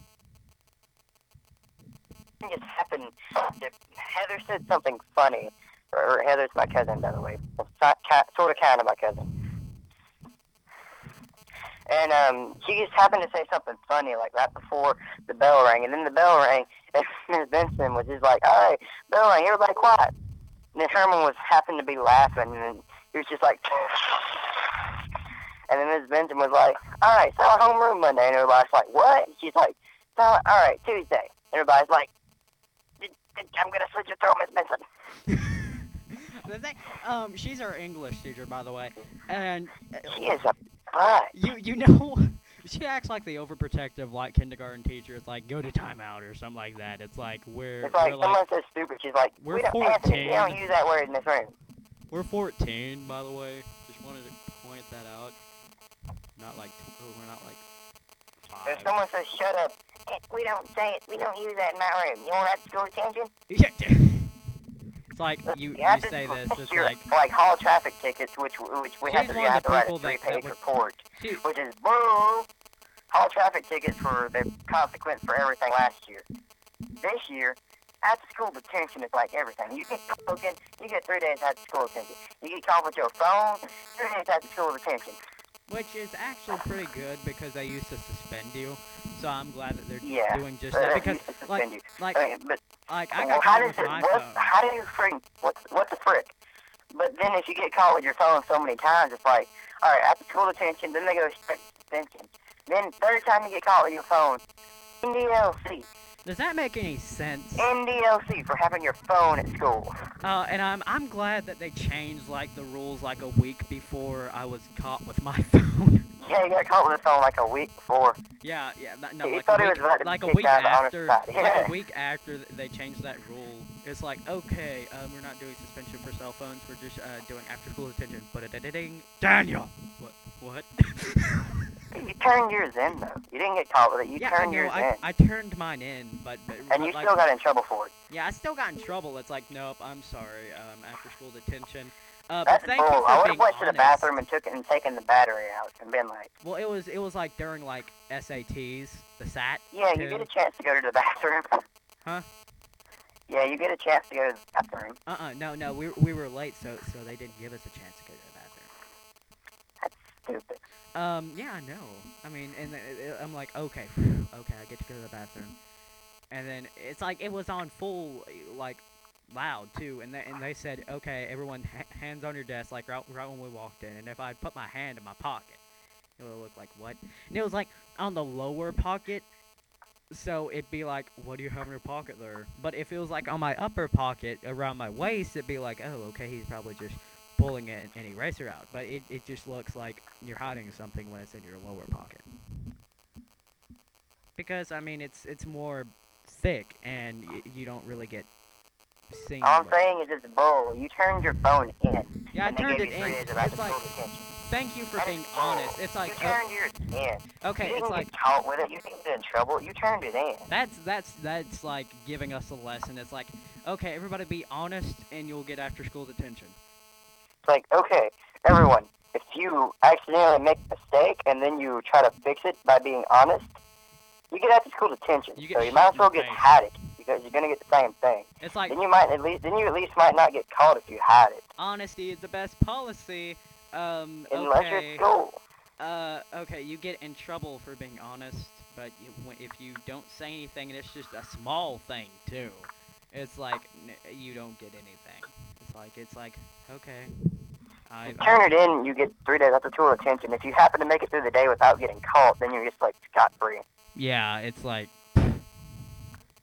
just happened. Heather said something funny, or, or Heather's my cousin, by the way. Well, sort of, kind of my cousin. And um, she just happened to say something funny, like right before the bell rang, and then the bell rang, and Miss Benson was just like, "All right, bell rang, everybody quiet." And then Herman was happened to be laughing, and he was just like, and then Miss Benson was like, "All right, silent homeroom Monday," and everybody's like, "What?" And she's like, "Silent, all right, Tuesday." Everybody's like, "I'm gonna slit your throat, Miss Benson." The thing, um, she's our English teacher, by the way, and She is a you you know she acts like the overprotective like kindergarten teacher. It's like go to timeout or something like that. It's like we're It's like we're someone like says stupid. She's like, we're we don't, Anthony, we don't use that word in this room. we're 14, by the way. Just wanted to point that out. Not like oh, we're not like If someone says shut up, we don't say it. We don't use that in my room. You want that to school attention? Yeah. It's like you You say this. It's your, like like hall traffic tickets, which which we have to, have to write a three-page report, she, which is boo. Hall traffic tickets for the consequence for everything last year. This year, after school detention is like everything. You get broken, you get three days after school detention. You get called with your phone, three days after school detention. which is actually pretty good because they used to suspend you. So I'm glad that they're Yeah. doing just that because like like I but like I well, got how does it? What? phone. How do you freak? What? What the frick? But then if you get caught with your phone so many times, it's like, all right, after school detention, then they go straight to suspension. Then third time you get caught with your phone, NDLC, Does that make any sense? NDLC for having your phone at school. Uh, and I'm I'm glad that they changed like the rules like a week before I was caught with my phone. Yeah, you got caught with a phone like a week before. yeah, yeah, no, He like thought a he week, to like a week out of the honor after, like a week after they changed that rule. It's like, okay, um, we're not doing suspension for cell phones. We're just uh, doing after school detention. But a ding, Daniel. What? What? You turned yours in though. You didn't get caught with it. You yeah, I turned know. yours I, in, I turned mine in, but, but and but, you like, still got in trouble for it. Yeah, I still got in trouble. It's like, nope, I'm sorry. Um, after school detention. Uh, but That's thank bull. you for I would have went to the honest. bathroom and took it and taken the battery out and been like, Well, it was it was like during like SATs, the SAT. yeah, too. you get a chance to go to the bathroom. Huh? Yeah, you get a chance to go to the bathroom. Uh-uh, no, no, we we were late, so so they didn't give us a chance to go to the bathroom. That's stupid. Um, yeah, I know. I mean, and it, it- I'm like, okay, phew, okay, I get to go to the bathroom, and then it's like it was on full, like, loud too, and they, and they said, okay, everyone, ha- hands on your desk, like right, right when we walked in, and if I put my hand in my pocket, it would look like what? And it was like on the lower pocket, so it'd be like, what do you have in your pocket there? But if it was like on my upper pocket around my waist, it'd be like, oh, okay, he's probably just pulling an, an eraser out. But it, it just looks like you're hiding something when it's in your lower pocket. Because I mean, it's it's more thick, and y- you don't really get seen. All I'm with- saying is it's bull. You turned your phone in. yeah, I turned it in. days of after It's like, thank you for That being honest. It's like, you turned uh, yours in. okay, you it's like caught with it. You didn't get in trouble. You turned it in. That's that's that's like giving us a lesson. It's like, okay, everybody be honest, and you'll get after school detention. It's like, okay, everyone, if you accidentally make a mistake and then you try to fix it by being honest, you get after school detention. You so you might as well get face. haddock because you're gonna get the same thing. It's like Then you might at least then you at least might not get caught if you hide it. honesty is the best policy. Um, Unless okay, you're at school. uh, okay, you get in trouble for being honest, but if you don't say anything, and it's just a small thing too, it's like you don't get anything. It's like it's like okay, I, you turn it in, you get three days after school attention. If you happen to make it through the day without getting caught, then you're just like scot free. yeah, it's like.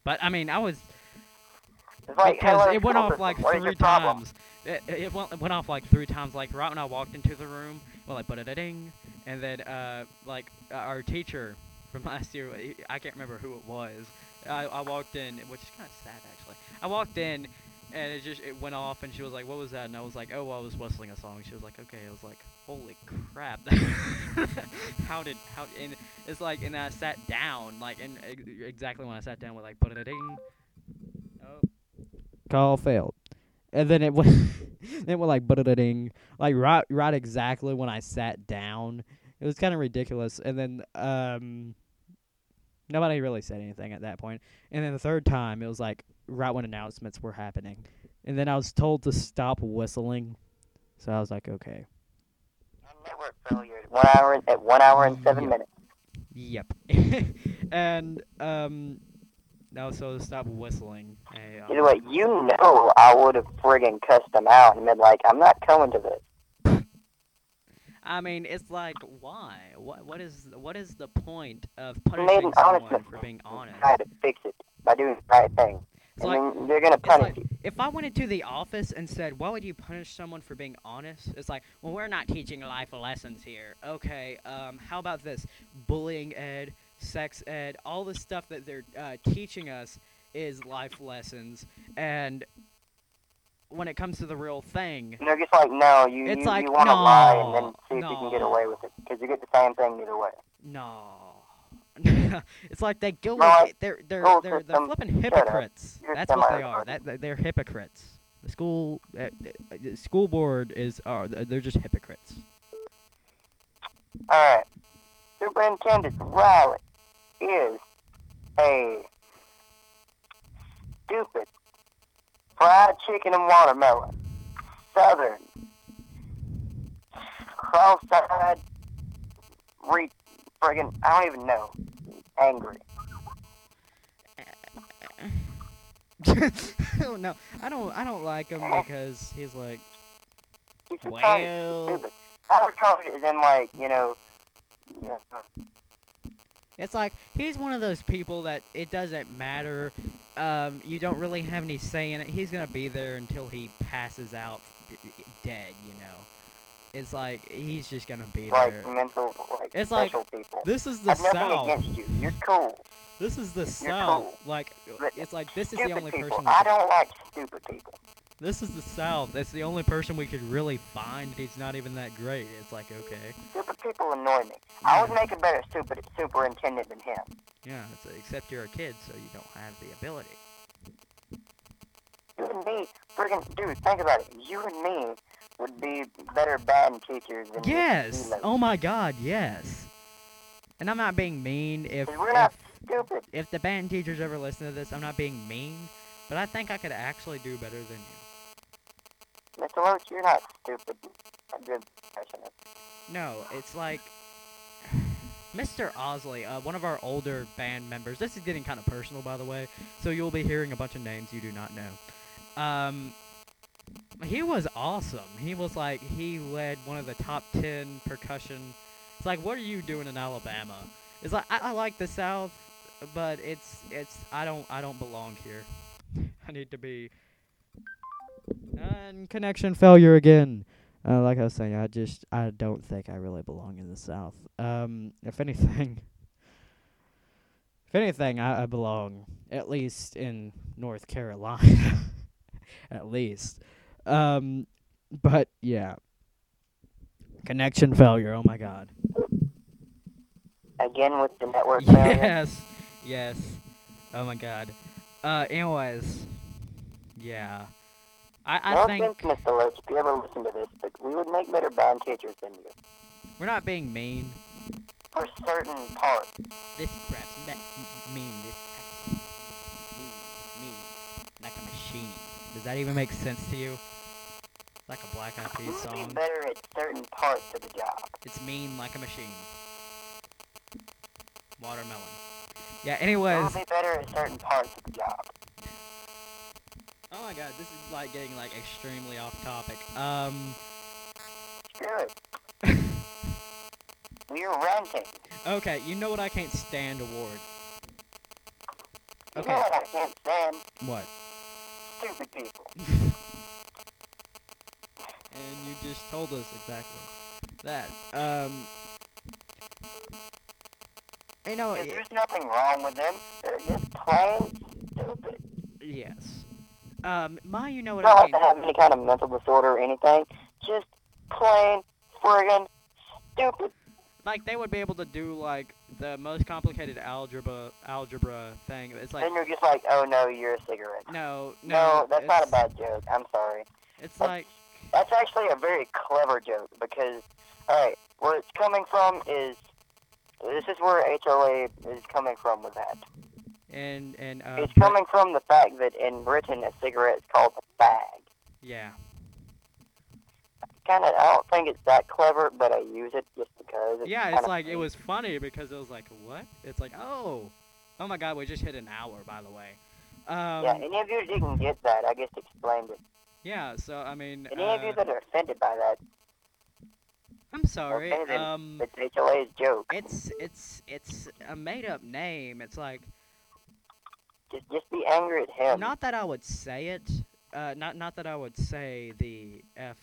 But I mean, I was like because it went off like three times. It, it went, it went off like three times. Like right when I walked into the room, well, like but a ding, and then uh, like uh, our teacher from last year, I can't remember who it was. I, I walked in, which is kind of sad actually. I walked in, and it just it went off, and she was like, "What was that?" And I was like, "Oh, I was whistling a song." She was like, "Okay." I was like, "Holy crap!" how did how? And it's like, and I sat down, like, and ex- exactly when I sat down, with like, but a ding. Oh. Call failed. And then it went, it went like but ding, like right, right exactly when I sat down. It was kind of ridiculous. And then um, nobody really said anything at that point. And then the third time, it was like right when announcements were happening. And then I was told to stop whistling. So I was like, okay. Network failure. One hour at one hour and seven minutes. Yep. and um, no, so stop whistling. Hey, um, Either way, you know I would have friggin' cussed them out and been like, I'm not coming to this. I mean, it's like, why? What what is what is the point of punishing someone for being honest? Try to fix it by doing the right thing. It's like they're gonna punish like you. if I went into the office and said, "Why would you punish someone for being honest?" It's like, well, we're not teaching life lessons here. Okay, um, how about this? Bullying ed, sex ed, all the stuff that they're uh, teaching us is life lessons, and when it comes to the real thing, they're just like, no, you It's you, like, you want to lie and then see if you can get away with it because you get the same thing either way. No. it's like they go No, it. They're they're they're, they're flipping hypocrites. That's what they are. That they're hypocrites. The school uh, uh, the school board is are they're just hypocrites. All right, Superintendent Riley is a stupid fried chicken and watermelon, southern, cross-eyed, re friggin' I don't even know, angry. oh no, I don't I don't like him because he's like He's Well- stupid. How retarded is in like you know, it's like he's one of those people that it doesn't matter. Um, you don't really have any say in it. He's gonna be there until he passes out, dead. You know, it's like he's just gonna be like there. mental, like It's like- people. This is the I've nothing South. against you. You're cool. This is the You're South. cool. Like But it's like this is the only people. person. I don't like stupid people. This is the South. It's the only person we could really find. He's not even that great. It's like okay, Stupid people annoy me. I would make a better super, superintendent than him. yeah. It's except you're a kid, so you don't have the ability. You and me, friggin' dude, think about it. You and me would be better band teachers than Yes. Oh my God. Yes. And I'm not being mean. If 'Cause we're not if, stupid. if the band teachers ever listen to this, I'm not being mean, but I think I could actually do better than you. Mr. Loach, you're not stupid. Good person. No, it's like Mr. Osley, uh, one of our older band members. This is getting kind of personal, by the way, so you'll be hearing a bunch of names you do not know. Um, he was awesome. He was like he led one of the top ten percussion. It's like, what are you doing in Alabama? It's like I, I like the South, but it's it's I don't I don't belong here. I need to be. And connection failure again. Uh, like I was saying, I just I don't think I really belong in the South. Um, if anything, if anything, I, I belong at least in North Carolina, at least. Um, but yeah, connection failure. Oh my God. Again with the network failure. Yes, yes. Oh my God. Uh, anyways, yeah. I I no think offense, Mr. Loach, if you ever listen to this, but we would make better band teachers than you. we're not being mean. For certain parts. This crap's me- mean. This crap's mean, mean, like a machine. Does that even make sense to you? Like a Black Eyed Peas would be song. better at certain parts of the job. It's mean like a machine. Watermelon. Yeah. Anyways. would be better at certain parts of the job. Oh my God, this is like getting like extremely off topic. Um. Good. We're ranting. Okay. You know what I can't stand award. You Okay. know what I can't stand? What? Stupid people. And you just told us exactly that. Um. You know. It- there's nothing wrong with them. They're just plain stupid. Yes. Um, Ma, you know what don't I have to have any kind of mental disorder or anything. Just plain friggin' stupid. Like they would be able to do like the most complicated algebra algebra thing. It's like then you're just like, oh no, you're a cigarette. no, no. No, that's not a bad joke. I'm sorry. It's that's- like That's actually a very clever joke because, alright, where it's coming from is, this is where HLA is coming from with that. and and uh. it's coming from the fact that in Britain a cigarette is called a bag. Yeah. Kind of, I don't think it's that clever, but I use it just because. It's Yeah, it's like it was funny because it was like what? It's like oh, oh my God, we just hit an hour by the way. Um, yeah, any of you didn't get that, I just explained it. Yeah, So I mean, Any of you uh, that are offended by that, I'm sorry. okay, then Um, it's HLA's joke. it's it's it's a made up name. It's like Just, just be angry at him. Not that I would say it. Uh, not not that I would say the f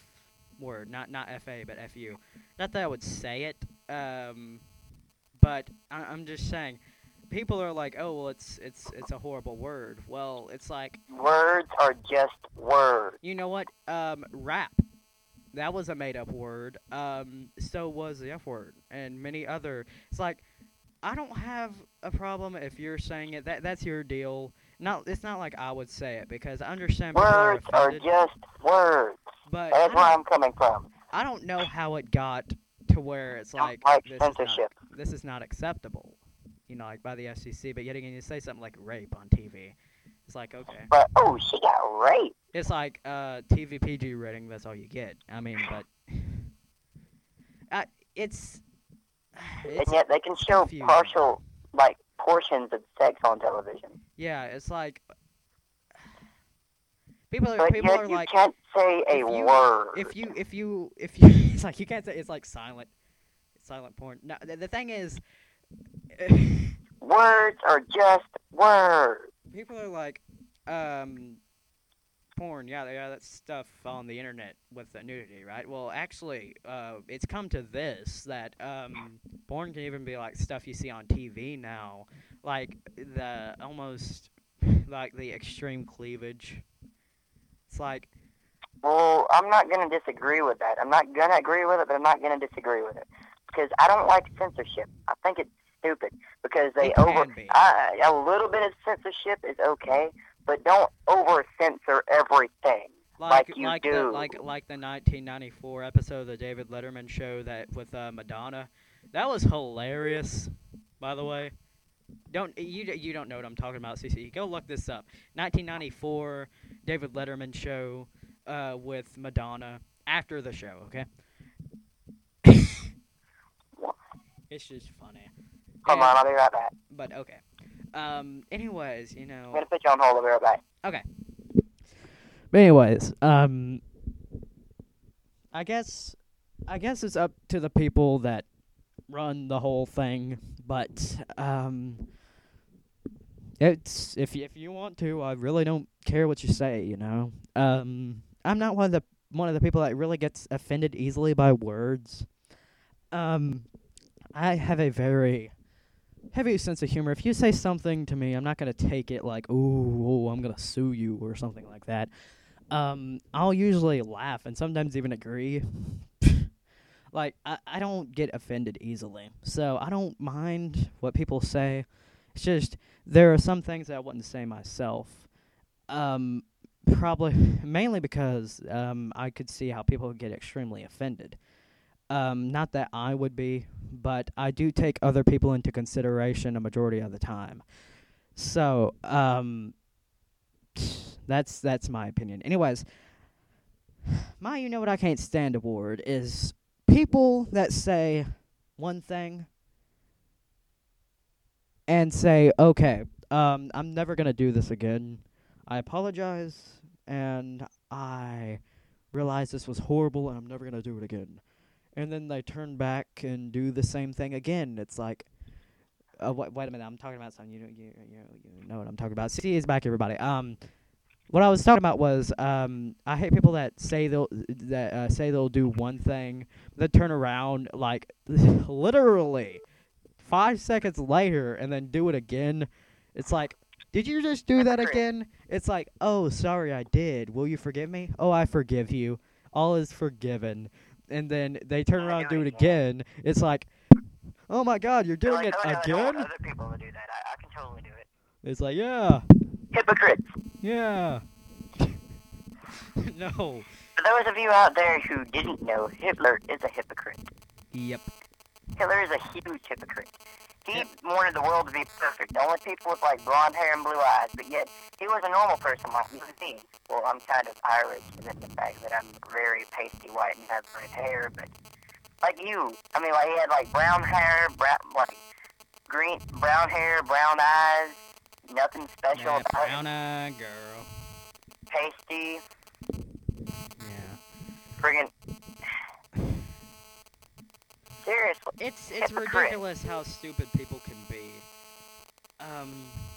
word. Not not fa, but fu. Not that I would say it. Um, but I, I'm just saying, people are like, oh well, it's it's it's a horrible word. Well, it's like Words are just words. you know what? Um, rap. That was a made up word. Um, so was the F word and many other. It's like I don't have a problem if you're saying it. That that's your deal. Not it's not like I would say it because I understand people are Words are just words. but That's where I'm coming from. I don't know how it got to where it's like like this is not, this is not acceptable. You know, like by the FCC. But yet again, you say something like rape on TV. It's like okay. But oh, she got raped. It's like uh, TV PG rating. That's all you get. I mean, but uh, it's and yet they can show confusing. partial, like portions of sex on television. yeah. It's like people are But people yet are you like can't say a if you- word. if you if you if you it's like you can't say it's like silent silent porn. No, the, the thing is. Words are just words. people are like, um, porn, yeah, yeah, that's stuff on the internet with the nudity, right? Well, actually, uh, it's come to this that um, porn can even be like stuff you see on TV now, like the almost like the extreme cleavage. It's like Well, I'm not gonna disagree with that. I'm not gonna agree with it, but I'm not gonna disagree with it because I don't like censorship. I think it's stupid because they over. I, a little bit of censorship is okay, but don't over censor everything. like Like you like the do. like like the 1994 episode of the David Letterman show that with uh, Madonna. That was hilarious, by the way. Don't you you don't know what I'm talking about, CC? Go look this up. 1994 David Letterman show uh, with Madonna after the show. Okay. it's just funny. Hold And- on, I'll be right back. But okay. Um. Anyways, you know. I'm gonna put you on hold. I'll be right back. Okay. But anyways, um, I guess, I guess it's up to the people that run the whole thing. But um, it's if y- if you want to, I really don't care what you say. You know, um, I'm not one of the one of the people that really gets offended easily by words. Um, I have a very heavy sense of humor. If you say something to me, I'm not gonna take it like, "Ooh, ooh, I'm gonna sue you" or something like that. Um, I'll usually laugh and sometimes even agree. like I, I don't get offended easily, so I don't mind what people say. It's just there are some things that I wouldn't say myself. Um, probably mainly because um I could see how people would get extremely offended. Um, not that I would be, but I do take other people into consideration a majority of the time. So, um, that's that's my opinion. Anyways, my you know what I can't stand award is people that say one thing and say, "Okay, um, I'm never gonna do this again. I apologize, and I realize this was horrible, and I'm never gonna do it again." And then they turn back and do the same thing again. It's like, uh, wait, wait a minute, I'm talking about something. You know, you you you know what I'm talking about. See, is back, everybody. Um, what I was talking about was um, I hate people that say they'll that uh, say they'll do one thing, then turn around like literally five seconds later and then do it again. It's like, did you just do that again? It's like, oh, sorry, I did. Will you forgive me? Oh, I forgive you. All is forgiven. And then they turn around and do it again. It's like, oh my God, you're doing Like, it oh, no, again? other people will do that. I, I can totally do it. It's like, yeah, Hypocrites. yeah. no. For those of you out there who didn't know, Hitler is a hypocrite. Yep. Hitler is a huge hypocrite. He wanted the world to be perfect. Only people with like blonde hair and blue eyes, but yet he was a normal person like you and me. Well, I'm kind of Irish, and then the fact that I'm very pasty white and have red hair, but like you, I mean, like he had like brown hair, brown like green, brown hair, brown eyes, nothing special Yeah, about brown it. eyed girl. Pasty, Yeah. friggin' seriously. It's it's Hypocrite. ridiculous how stupid people can be. Um,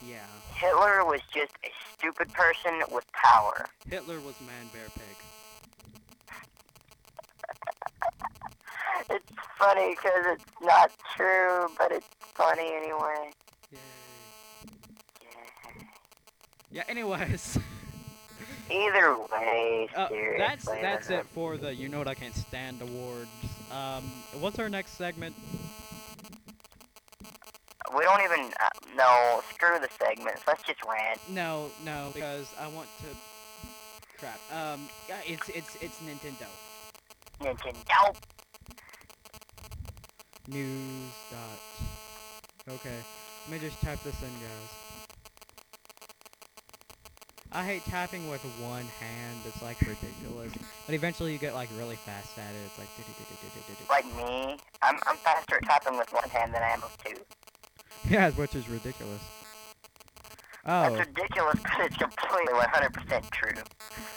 yeah. Hitler was just a stupid person with power. Hitler was man bear pig. It's funny because it's not true, but it's funny anyway. Yay. Yeah. Yeah. Anyways, Either way, uh, seriously. that's that's it for the you know what I can't stand awards. Um, what's our next segment? We don't even. Uh, no, screw the segments. Let's just rant. No, no, because I want to. Crap. Um, it's it's it's Nintendo Nintendo. news dot. Okay, let me just type this in, guys. I hate tapping with one hand. It's like ridiculous. But eventually you get like really fast at it. It's like. Like me, I'm I'm faster at typing with one hand than I am with two. Yeah, which is ridiculous. Oh. That's ridiculous, but it's completely 100% true.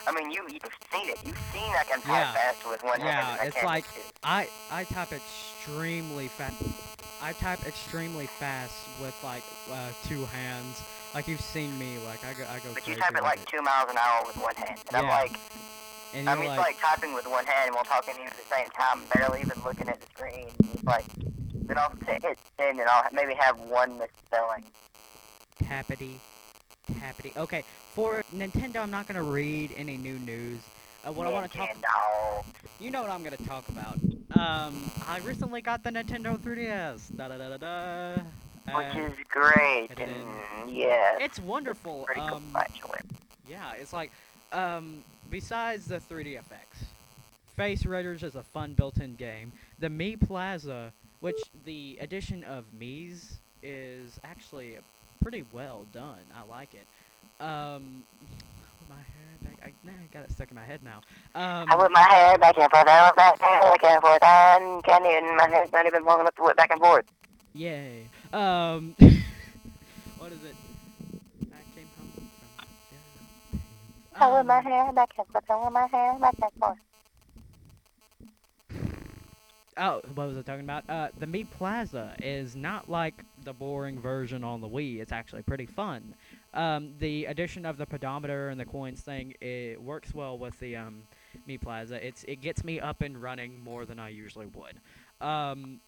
I mean, you you've seen it. You've seen I can type Yeah. faster with one Yeah, hand I it's like- with two. I I type extremely fast. I type extremely fast with like uh, two hands. Like you've seen me, like I go, I go But you type it like two miles an hour with one hand. And I'm like, and I you're mean, like, it's like typing with one hand while talking to you at the same time, barely even looking at the screen. It's like, then I'll hit send and I'll maybe have one misspelling. tappity, tappity. Okay, for Nintendo, I'm not gonna read any new news. Uh, what I want to talk, Nintendo. you know what I'm gonna talk about. Um, I recently got the Nintendo 3DS. Da da da da da. Which is great. is. And yeah, it's wonderful. pretty Um, actually. Yeah, it's like, um, besides the 3D effects, Face Raiders is a fun built-in game. The Mii Plaza, which the addition of Mii's is actually pretty well done. I like it. Um, my hair back, I, nah, I got it stuck in my head now. Um, I whip my hair back and forth, I whip my hair back and forth, and can't even, my hair's not even long enough to whip back and forth. Yay. Um, what is it? I came home from dinner. I whip my Um, hair back and forth, I my hair back and forth. Oh, what was I talking about? Uh, the Mii Plaza is not like the boring version on the Wii. It's actually pretty fun. Um, the addition of the pedometer and the coins thing it works well with the um, Mii Plaza. It's it gets me up and running more than I usually would. Um,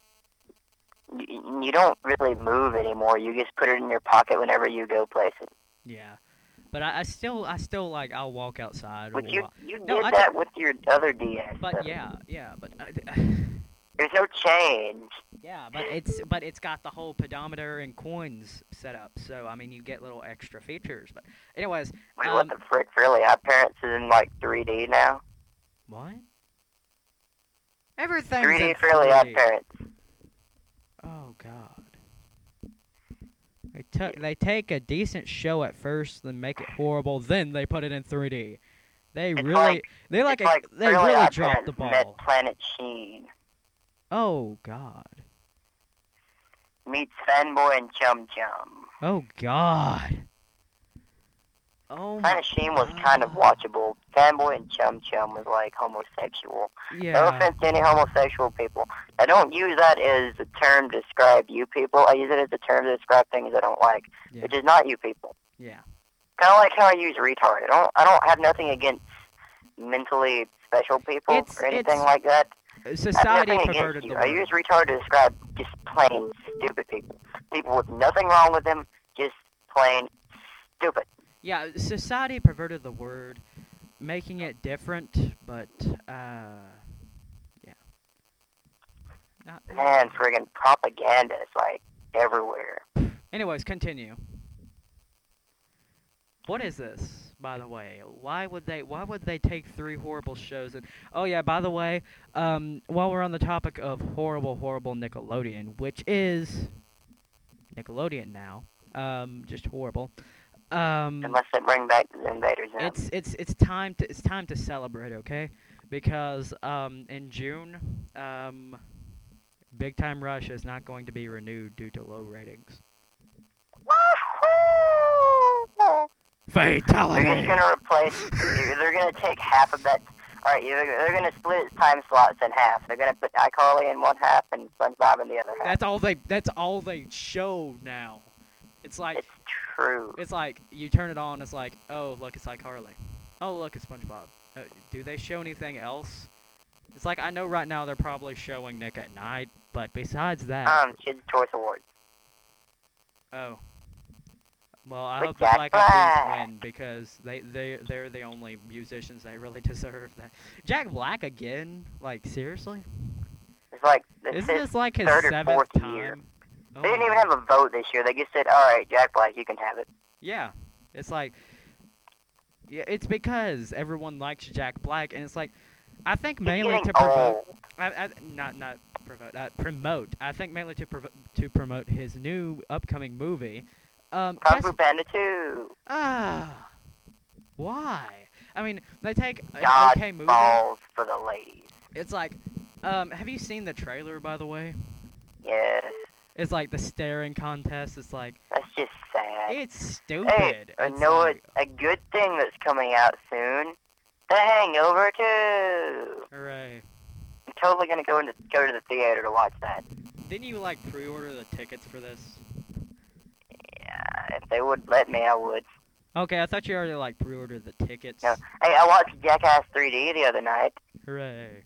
You, you don't really move anymore, you just put it in your pocket whenever you go places. yeah, but I, I still I still like I'll walk outside. But you, walk- you did I that with your other DS. But yeah, yeah, but I, There's no change. yeah, but it's but it's got the whole pedometer and coins set up. So I mean, you get little extra features. But anyways, Wait, um, what the frick? Really? Our parents is in like 3D now? What? Everything's 3D in Fairly Odd 3D. Parents. Oh God. They took they take a decent show at first, then make it horrible, then they put it in 3D. They It's really like- they like, a, like they really Odd dropped the ball. Planet Sheen. Oh God. Meets Fanboy and Chum Chum. Oh God. Oh my Planet Sheen was kind of watchable. Fanboy and Chum Chum was like homosexual. No Yeah. offense to any homosexual people. I don't use that as a term to describe you people. I use it as a term to describe things I don't like, Yeah. which is not you people. Yeah. Kind of like how I use retard. I don't. I don't have nothing against mentally special people It's- or anything like that. Society perverted against the you. I use retard to describe just plain stupid people. People with nothing wrong with them, just plain stupid. Yeah, society perverted the word, making it different, but uh, yeah. Not, Man, friggin' propaganda is like everywhere. Anyways, continue. What is this, by the way? Why would they? Why would they take three horrible shows and? Oh yeah, by the way, um, while we're on the topic of horrible, horrible Nickelodeon, which is Nickelodeon now, um, just horrible. Um, Unless they bring back the Invaders Zim. it's it's it's time to it's time to celebrate, okay? Because um in June, um Big Time Rush is not going to be renewed due to low ratings. Woohoo! They're just gonna replace. they're- They're gonna take half of that. All right, they're, they're gonna split time slots in half. They're gonna put iCarly in one half and SpongeBob in the other half. That's all they that's all they show now. It's like It's true. it's like you turn it on, it's like, oh look, it's like Harley. Oh look, it's SpongeBob. Uh, do they show anything else? It's like I know right now they're probably showing Nick at Night, but besides that, Um, Kids Choice Awards. Oh. Well, I hope the Jack Black Eyed Peas win because they they they're the only musicians that really deserve that. Jack Black again? Like seriously? It's like this Isn't is this like his seventh time? year. Oh They didn't even have a vote this year. They just said, "All right, Jack Black, you can have it." Yeah, it's like, yeah, it's because everyone likes Jack Black, and it's like, I think mainly to promote. I, I, not not promote, uh, promote. I think mainly to provo- to promote his new upcoming movie. Um, Kung Fu Panda 2. Ah, why? I mean, they take an God okay movie. balls for the ladies. It's like, um, have you seen the trailer by the way? Yes, It's like the staring contest. It's like that's just sad. it's stupid. Hey, I know like. A good thing that's coming out soon. The Hangover 2. Hooray! I'm totally gonna go into go to the theater to watch that. Didn't you like pre-order the tickets for this? Yeah, if they would let me, I would. Okay, I thought you already like pre-ordered the tickets. No. Hey, I watched Jackass 3D the other night. Hooray!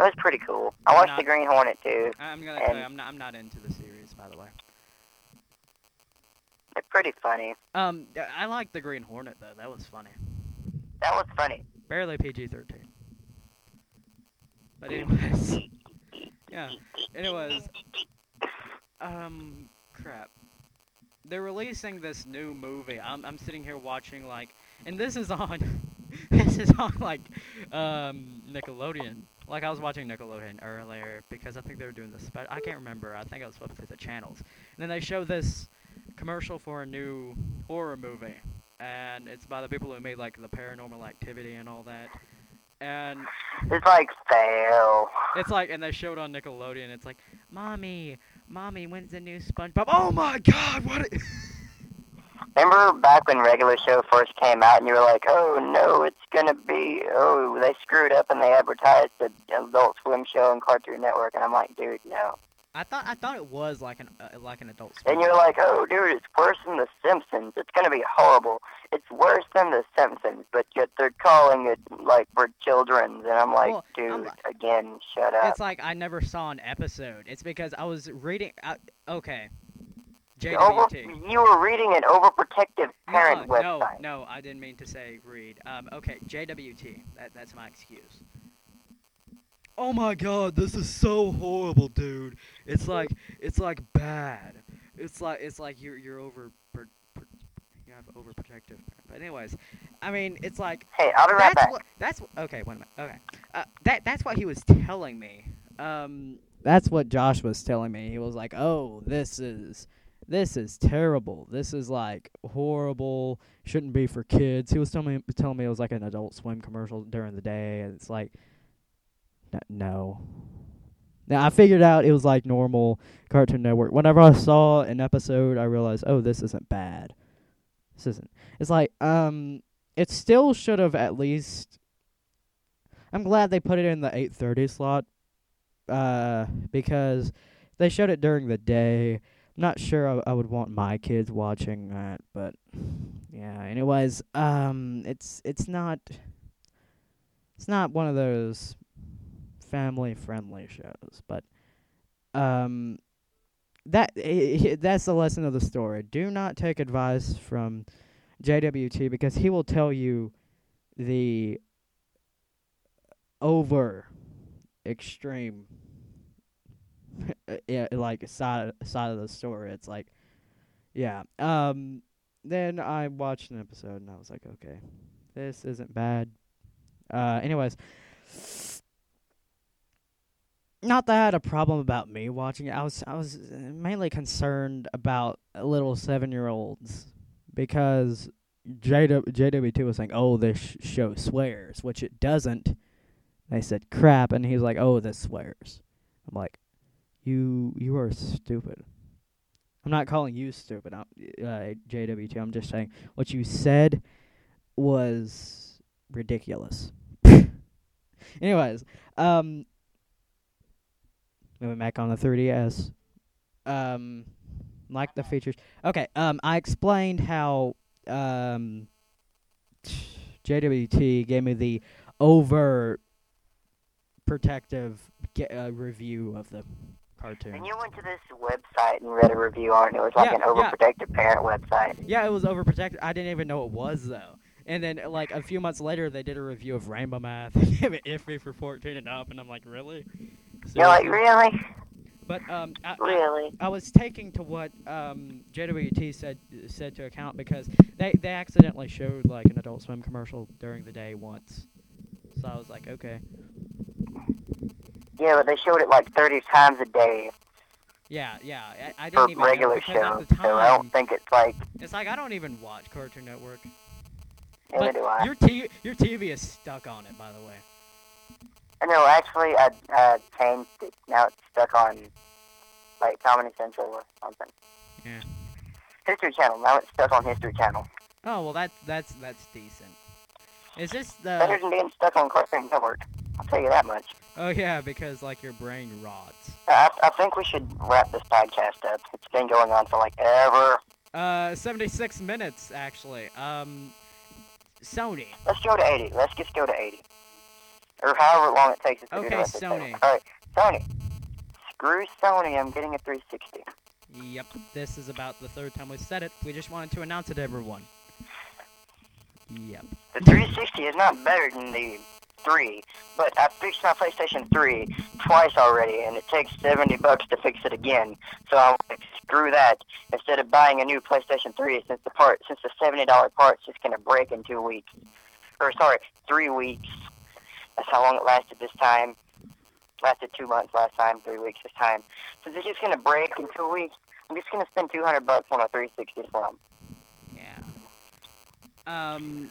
It was pretty cool. I I'm watched not- the Green Hornet too. I'm gonna tell you, And- I'm not, I'm not into the series, by the way. It's pretty funny. Um, I like the Green Hornet though. That was funny. That was funny. Barely PG-13. But anyways, yeah. Anyways, um, crap. They're releasing this new movie. I'm I'm sitting here watching like, and this is on, this is on like, um, Nickelodeon. Like I was watching Nickelodeon earlier because I think they were doing this. But I can't remember. I think I was flipping through the channels, and then they show this commercial for a new horror movie, and it's by the people who made like the Paranormal Activity and all that. And It's like fail. it's like, and they showed on Nickelodeon. It's like, mommy, mommy, when's the new SpongeBob? Oh my God, what? i- Remember back when regular show first came out and you were like, oh no, it's gonna be, oh, they screwed up and they advertised the Adult Swim show on Cartoon Network, and I'm like, dude, no. I thought I thought it was like an uh, like an adult. Swim. And you're like, oh, dude, it's worse than The Simpsons. It's gonna be horrible. It's worse than The Simpsons, but yet they're calling it like for children's, and I'm like, Well, dude, I'm- again, shut up. It's like I never saw an episode. It's because I was reading. Uh, okay, JWT. you were reading an overprotective parent no, no, website. no, I didn't mean to say read. Um, okay, JWT. That, that's my excuse. Oh my god, this is so horrible, dude. It's like it's like bad. It's like it's like you're you're over per, per, you have overprotective. But anyways, I mean, it's like Hey, I'll be right that's back. what that's okay. Wait a minute. Okay, uh, that that's what he was telling me. Um, that's what Josh was telling me. He was like, "Oh, this is this is terrible. This is like horrible. Shouldn't be for kids." He was telling me telling me it was like an Adult Swim commercial during the day, and it's like, no. Now I figured out it was like normal Cartoon Network. Whenever I saw an episode, I realized, oh, this isn't bad. This isn't. It's like, um, it still should have at least. I'm glad they put it in the 8:30 slot, uh, because they showed it during the day. Not sure I, I would want my kids watching that, but yeah. Anyways, um, it's it's not. It's not one of those family friendly shows, but um, that that's the lesson of the story. Do not take advice from JWT because he will tell you the over extreme yeah, like side side of the story. It's like yeah. Um then I watched an episode and I was like, okay, this isn't bad. Uh anyways, not that I had a problem about me watching it. I was I was mainly concerned about little seven year olds because JW, JW2 was saying, "Oh, this sh- show swears," which it doesn't. They said crap, and he's like, "Oh, this swears." I'm like, "You you are stupid." I'm not calling you stupid, uh, JW2. I'm just saying what you said was ridiculous. Anyways, um, moving back on the 3DS. Um, like the features. Okay. Um, I explained how um JWT gave me the over protective ge- uh, review of the cartoon. And you went to this website and read a review on it. It was like Yeah, an yeah. overprotective parent website. Yeah, it was overprotective. I didn't even know it was though. And then like a few months later, they did a review of Rainbow Math. They gave it iffy for 14 and up, and I'm like, really? You're like, really? But um, I, I, Really? I was taking to what um, JWT said said to account because they they accidentally showed like an Adult Swim commercial during the day once, so I was like, okay, Yeah, but they showed it like 30 times a day yeah, yeah. I, I didn't even regular shows, so I don't think it's like, it's like I don't even watch Cartoon Network. neither But do I. your t- your TV is stuck on it, by the way. I know, actually, I uh, changed it. Now it's stuck on, like, Comedy Central or something. Yeah. History Channel. Now it's stuck on History Channel. Oh well, that's that's that's decent. Is this the... Better than being stuck on Cartoon Network. I'll tell you that much. Oh yeah, because like your brain rots. I, I think we should wrap this podcast up. It's been going on for like ever. Uh, 76 minutes actually. Um, Sony. Let's go to 80. Let's just go to 80. Or however long it takes us to do Okay, the rest Sony. Alright, Sony. Screw Sony, I'm getting a 360. Yep, this is about the third time we've said it. We just wanted to announce it to everyone. Yep. The 360 is not better than the 3, but I fixed my PlayStation 3 twice already, and it takes 70 bucks to fix it again. So I'm like, screw that. Instead of buying a new PlayStation 3, since the part, since the $70 part's just gonna break in two weeks, or sorry, three weeks. That's how long it lasted this time. Lasted two months last time, three weeks this time. Since it's just gonna break in two weeks, I'm just gonna spend 200 bucks on a 360 for 'em. Yeah. Um.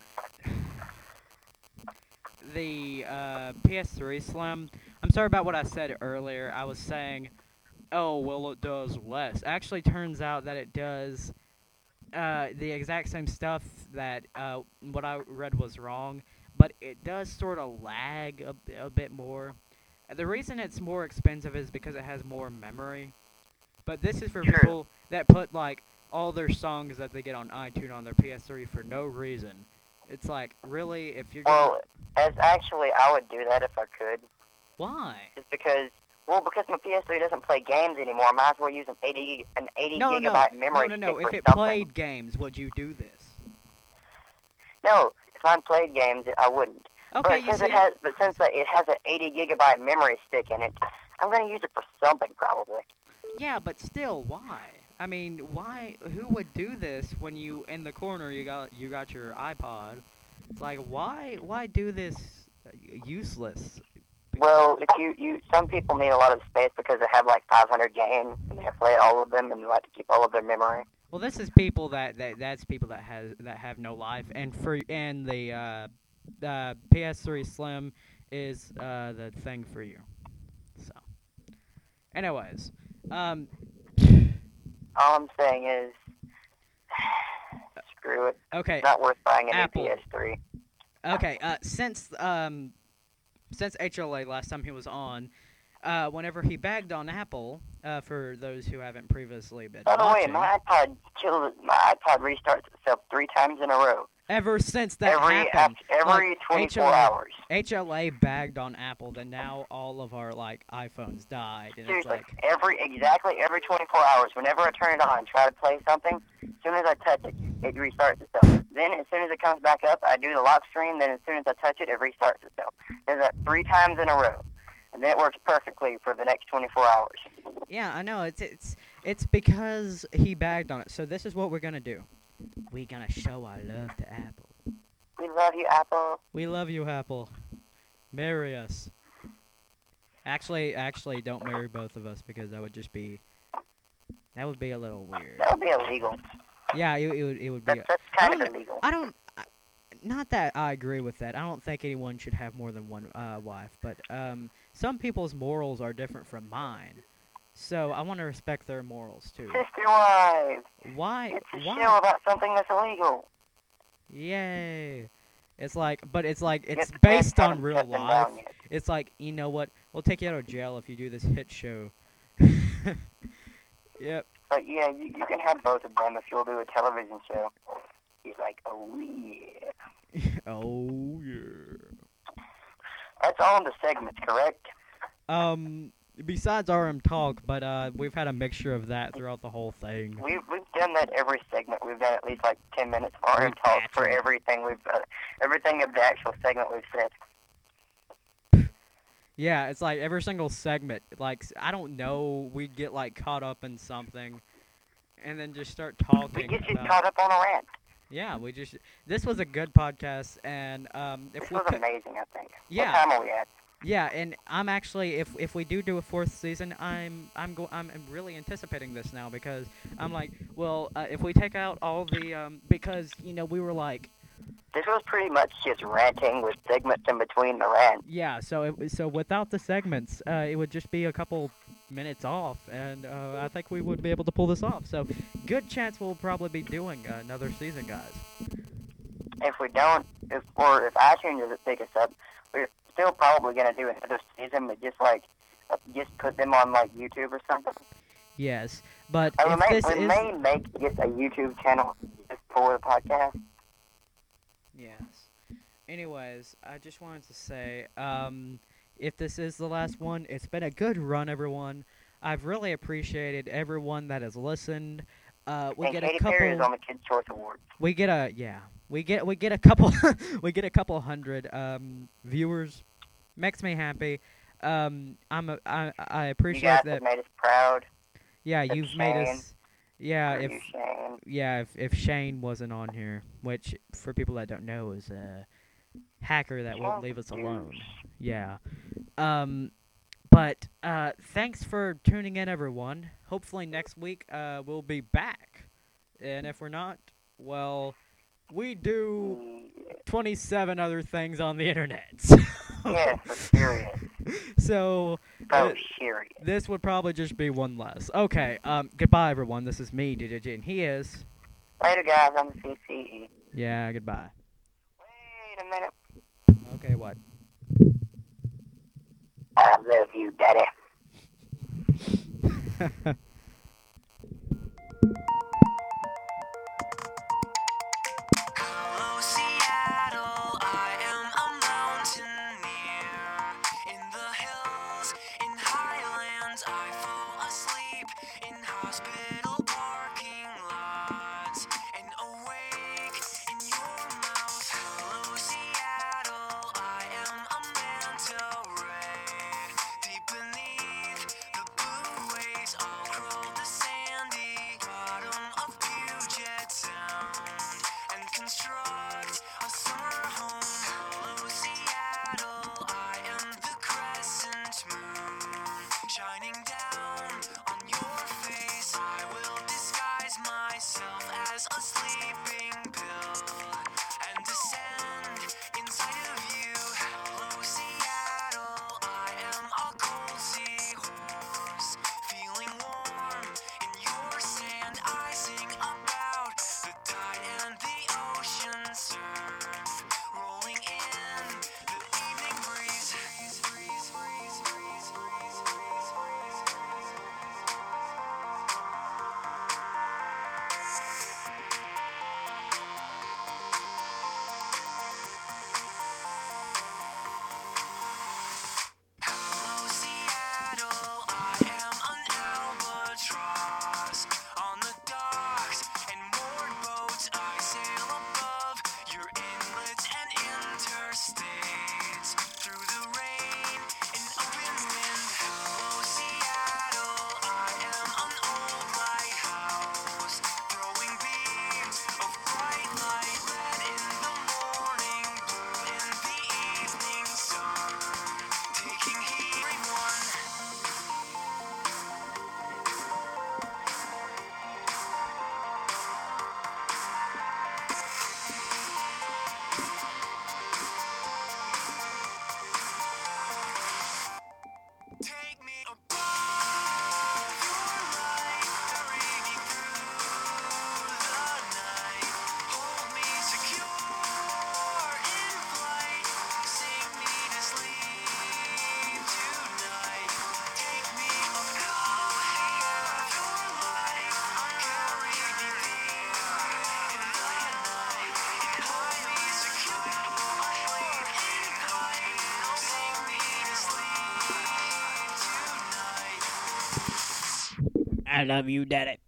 The uh, PS3 Slim. I'm sorry about what I said earlier. I was saying, oh well, it does less. Actually, turns out that it does uh, the exact same stuff that uh, what I read was wrong, but it does sort of lag a bit more. The reason it's more expensive is because it has more memory. But this is for Sure. people that put like all their songs that they get on iTunes on their PS3 for no reason. It's like, really, if you're gonna, Well, as actually, I would do that if I could. why? Just because, well, because my PS3 doesn't play games anymore, I might as well use an 80 an 80 No, no, gigabyte no, memory no, no. stick If it something. played games, would you do this? No, if I played games, I wouldn't. Okay, but since see, it has, but since it has an 80 gigabyte memory stick in it, I'm gonna use it for something probably. yeah, but still, why? I mean, why? Who would do this when you in the corner you got you got your iPod? It's like, why? Why do this useless? Well, if you you some people need a lot of space because they have like 500 games and they play all of them and they like to keep all of their memory. Well, this is people that, that that's people that has that have no life, and for and the uh, uh, PS3 Slim is uh, the thing for you. So, anyways, um, All I'm saying is, screw it. okay, It's not worth buying a new Apple. PS3. okay. Uh, since um, since HLA last time he was on, uh, whenever he bagged on Apple, uh, for those who haven't previously been By the way, my iPod kills. My iPod restarts itself three times in a row. Ever since that every happened, every 24 HLA hours. HLA bagged on Apple, then now all of our like iPhones died, and it's Seriously, like, every exactly every 24 hours. Whenever I turn it on, try to play something. As soon as I touch it, it restarts itself. Then, as soon as it comes back up, I do the lock screen. Then, as soon as I touch it, it restarts itself. Does that three times in a row, and then it works perfectly for the next 24 hours. yeah, I know it's it's it's because he bagged on it. So this is what we're gonna do. We're gonna show our love to Apple. We love you, Apple. We love you, Apple. Marry us. Actually, actually, don't marry both of us because that would just be that would be a little weird. That would be illegal. Yeah, it, it would it would be. That's, that's kind I of illegal. I don't. I, not that I agree with that. I don't think anyone should have more than one uh, wife, but um, some people's morals are different from mine. So I want to respect their morals too. Sister wives. Why? It's a show about something that's illegal. Yay! It's like, but it's like it's based on real life. It's like you know what? We'll take you out of jail if you do this hit show. yep. But yeah, you, you can have both of them if you'll do a television show. He's like, oh yeah. oh yeah. That's all in the segments, correct? Um. Besides RM talk, but uh, we've had a mixture of that throughout the whole thing. We've we've done that every segment. We've done at least like ten minutes of RM talk for everything we've uh, everything of the actual segment we've said. Yeah, it's like every single segment. Like I don't know, we get like caught up in something, and then just start talking. We get you about- caught up on a rant. Yeah, we just. This was a good podcast, and um, if This we was could, amazing. I think. Yeah. What time are we at? Yeah, and I'm actually if if we do do a fourth season, I'm I'm go I'm really anticipating this now because I'm like, well, uh, if we take out all the um because you know we were like This was pretty much just ranting with segments in between the rant. yeah, so it, so without the segments, uh, it would just be a couple minutes off, and uh, I think we would be able to pull this off. So good chance we'll probably be doing uh, another season, guys. If we don't, if or if iTunes doesn't pick us up, we're still probably gonna do another season, but just like just put them on like YouTube or something. Yes, but we, if may, this we is may make just a YouTube channel just for the podcast. yes. Anyways, I just wanted to say, um, if this is the last one, it's been a good run, everyone. I've really appreciated everyone that has listened. Uh, we and get Katy a couple. Perry is on the Kids' Choice Awards. we get a yeah we get we get a couple we get a couple hundred um viewers makes me happy. Um i'm a, I, I You appreciate guys that. have made us proud. yeah you've made us yeah if you, Shane. yeah if, if shane wasn't on here which for people that don't know is a hacker that won't leave us alone. Yeah. Um but uh thanks for tuning in everyone. Hopefully next week uh we'll be back. And if we're not well we do 27 other things on the internet. Yes, serious. so Uh, serious. this would probably just be one less. Okay, um goodbye everyone. This is me, DJJ, and he is Later, guys. I'm the CCE. Yeah, goodbye. Wait a minute. Okay, what? I love you, Daddy. I love you, Daddy.